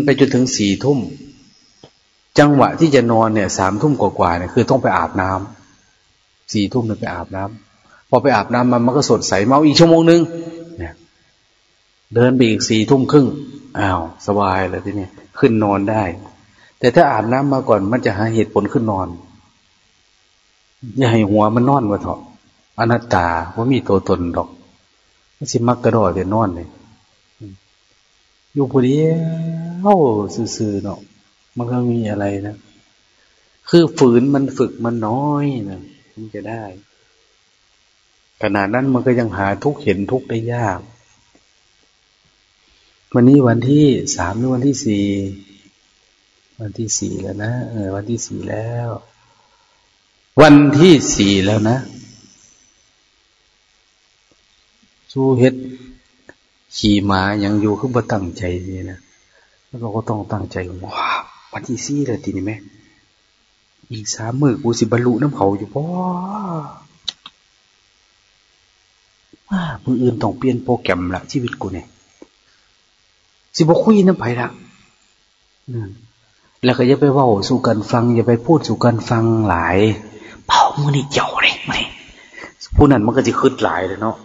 ไปจนถึงสี่ทุ่ม จังหวะที่จะนอนเนี่ยสามทุ่มกว่าๆเนี่ยคือต้องไปอาบน้ำสี่ทุ่มเนี่ยไปอาบน้ำพอไปอาบน้ำมันมันก็สดใสเมาอีกชั่วโมงนึงเนี่ยเดินไปอีกสี่ทุ่มครึ่งอ้าวสบายเลยทีนี้ขึ้นนอนได้ แต่ถ้าอาบน้ำมาก่อนมันจะหาเหตุผลขึ้นนอนอย่าให้หัวมันนอนวะเถอะอนัตตาว่ามีตัวตนดอกไม่ใช่มักกระโดดเดี๋ยนอนเลย อยู่พอดีเอ้าซื่อๆเนาะมันก็มีอะไรนะคือฝืนมันฝึกมันน้อยนะมันจะได้ขณะนั้นมันก็ยังหาทุกเห็นทุกได้ยาก วันนี้วันที่สามหรือวันที่สี่วันที่สี่แล้วนะเออวันที่สี่แล้ว วันที่สี่แล้วนะสู้เฮ็ด ขี่ม้ายังอยู่ขึ้นมาตั้งใจนี่นะแล้วเราก็ต้องตั้งใจว้าวันที่สี่เลยทีนี้ไหมอีกสามมือกูสิบรรลุน้ำเขาอยู่พ่อมืออื่นต้องเปลี่ยนโปรแกรมละชีวิตกูเนี่ยสิบคุยน้ำไผ่ละแล้วก็อย่าไปว่าสู่กันฟัง อย่าไปพูดสู่กันฟังหลายเผามือนี่เจ้าเลยไหมผู้นั้นมันก็จะคืดหลายเลยเนาะ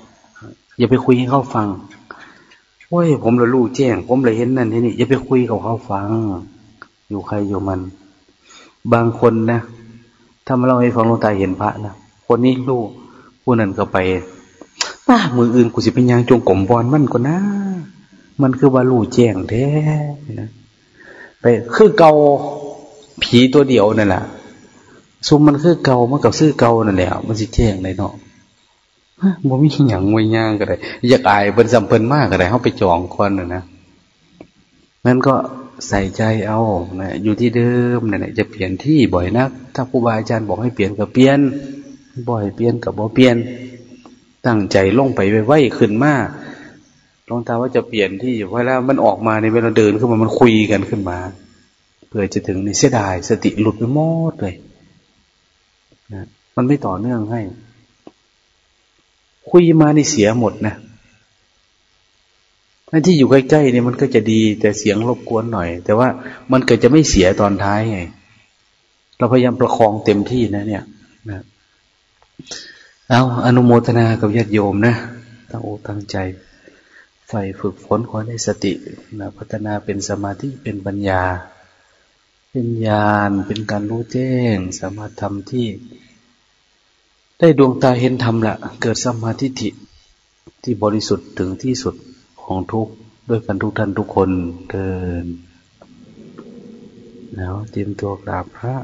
อย่าไปคุยให้เขาฟัง อ้ย ผมเลยรู้แจ้ง ผมเลยเห็นนั่นนี่อย่าไปคุยกับเขาฟัง อยู่ใครอยู่มัน บางคนนะถ้ามาเล่าให้ฟังลงตาเห็นพระนะคนนี้รู้ผู้นั้นก็ไปมามืออื่นกูสิเป็นยังจงกลมบอลมันก็นะ มันคือว่าลู่แจ้งแท้นะไปคือเกาผีตัวเดียวนั่นแหละซุมมันคือเกามันกับซื้อเกานั่นแหละมันสิแจ้งเลยเนาะ บ่มีหยังมวยย่างก็ได้อยากอายเป็นจำเป็นมากก็ได้เขาไปจองคนนะนะนั่นก็ใส่ใจเอานะอยู่ที่เดิมนั่นแหละจะเปลี่ยนที่บ่อยนัก ถ้าครูบาอาจารย์บอกให้เปลี่ยนก็เปลี่ยน บ่อยเปลี่ยนกับบ่เปลี่ยน ตั้งใจลงไปไว้ขึ้นมาลองตาว่าจะเปลี่ยนที่เวลามันออกมาในเวลาเดินขึ้นมามันคุยกันขึ้นมา เพื่อจะถึงในเสียดาย สติหลุดไปหมดเลยนะมันไม่ต่อเนื่องให้ คุยมาในเสียหมดนะนั่นที่อยู่ใกล้ๆเนี่ยมันก็จะดี แต่เสียงรบกวนหน่อย แต่ว่ามันเก็จะไม่เสียตอนท้ายไง เราพยายามประคองเต็มที่นะ เนี่ยนะเอาอนุโมทนากับญาติโยมนะตั้งอกตั้งใจใฝ่ฝึกฝนขอได้สตินะพัฒนาเป็นสมาธิเป็นปัญญา เป็นญาณเป็นการรู้แจ้ง สามารถทำที่ ได้ดวงตาเห็นธรรมละเกิดสมาธิิที่บริสุทธิ์ถึงที่สุดของทุกด้วยกันทุกท่านทุกคนเกิน แล้วเตรียมตัวกราบพระ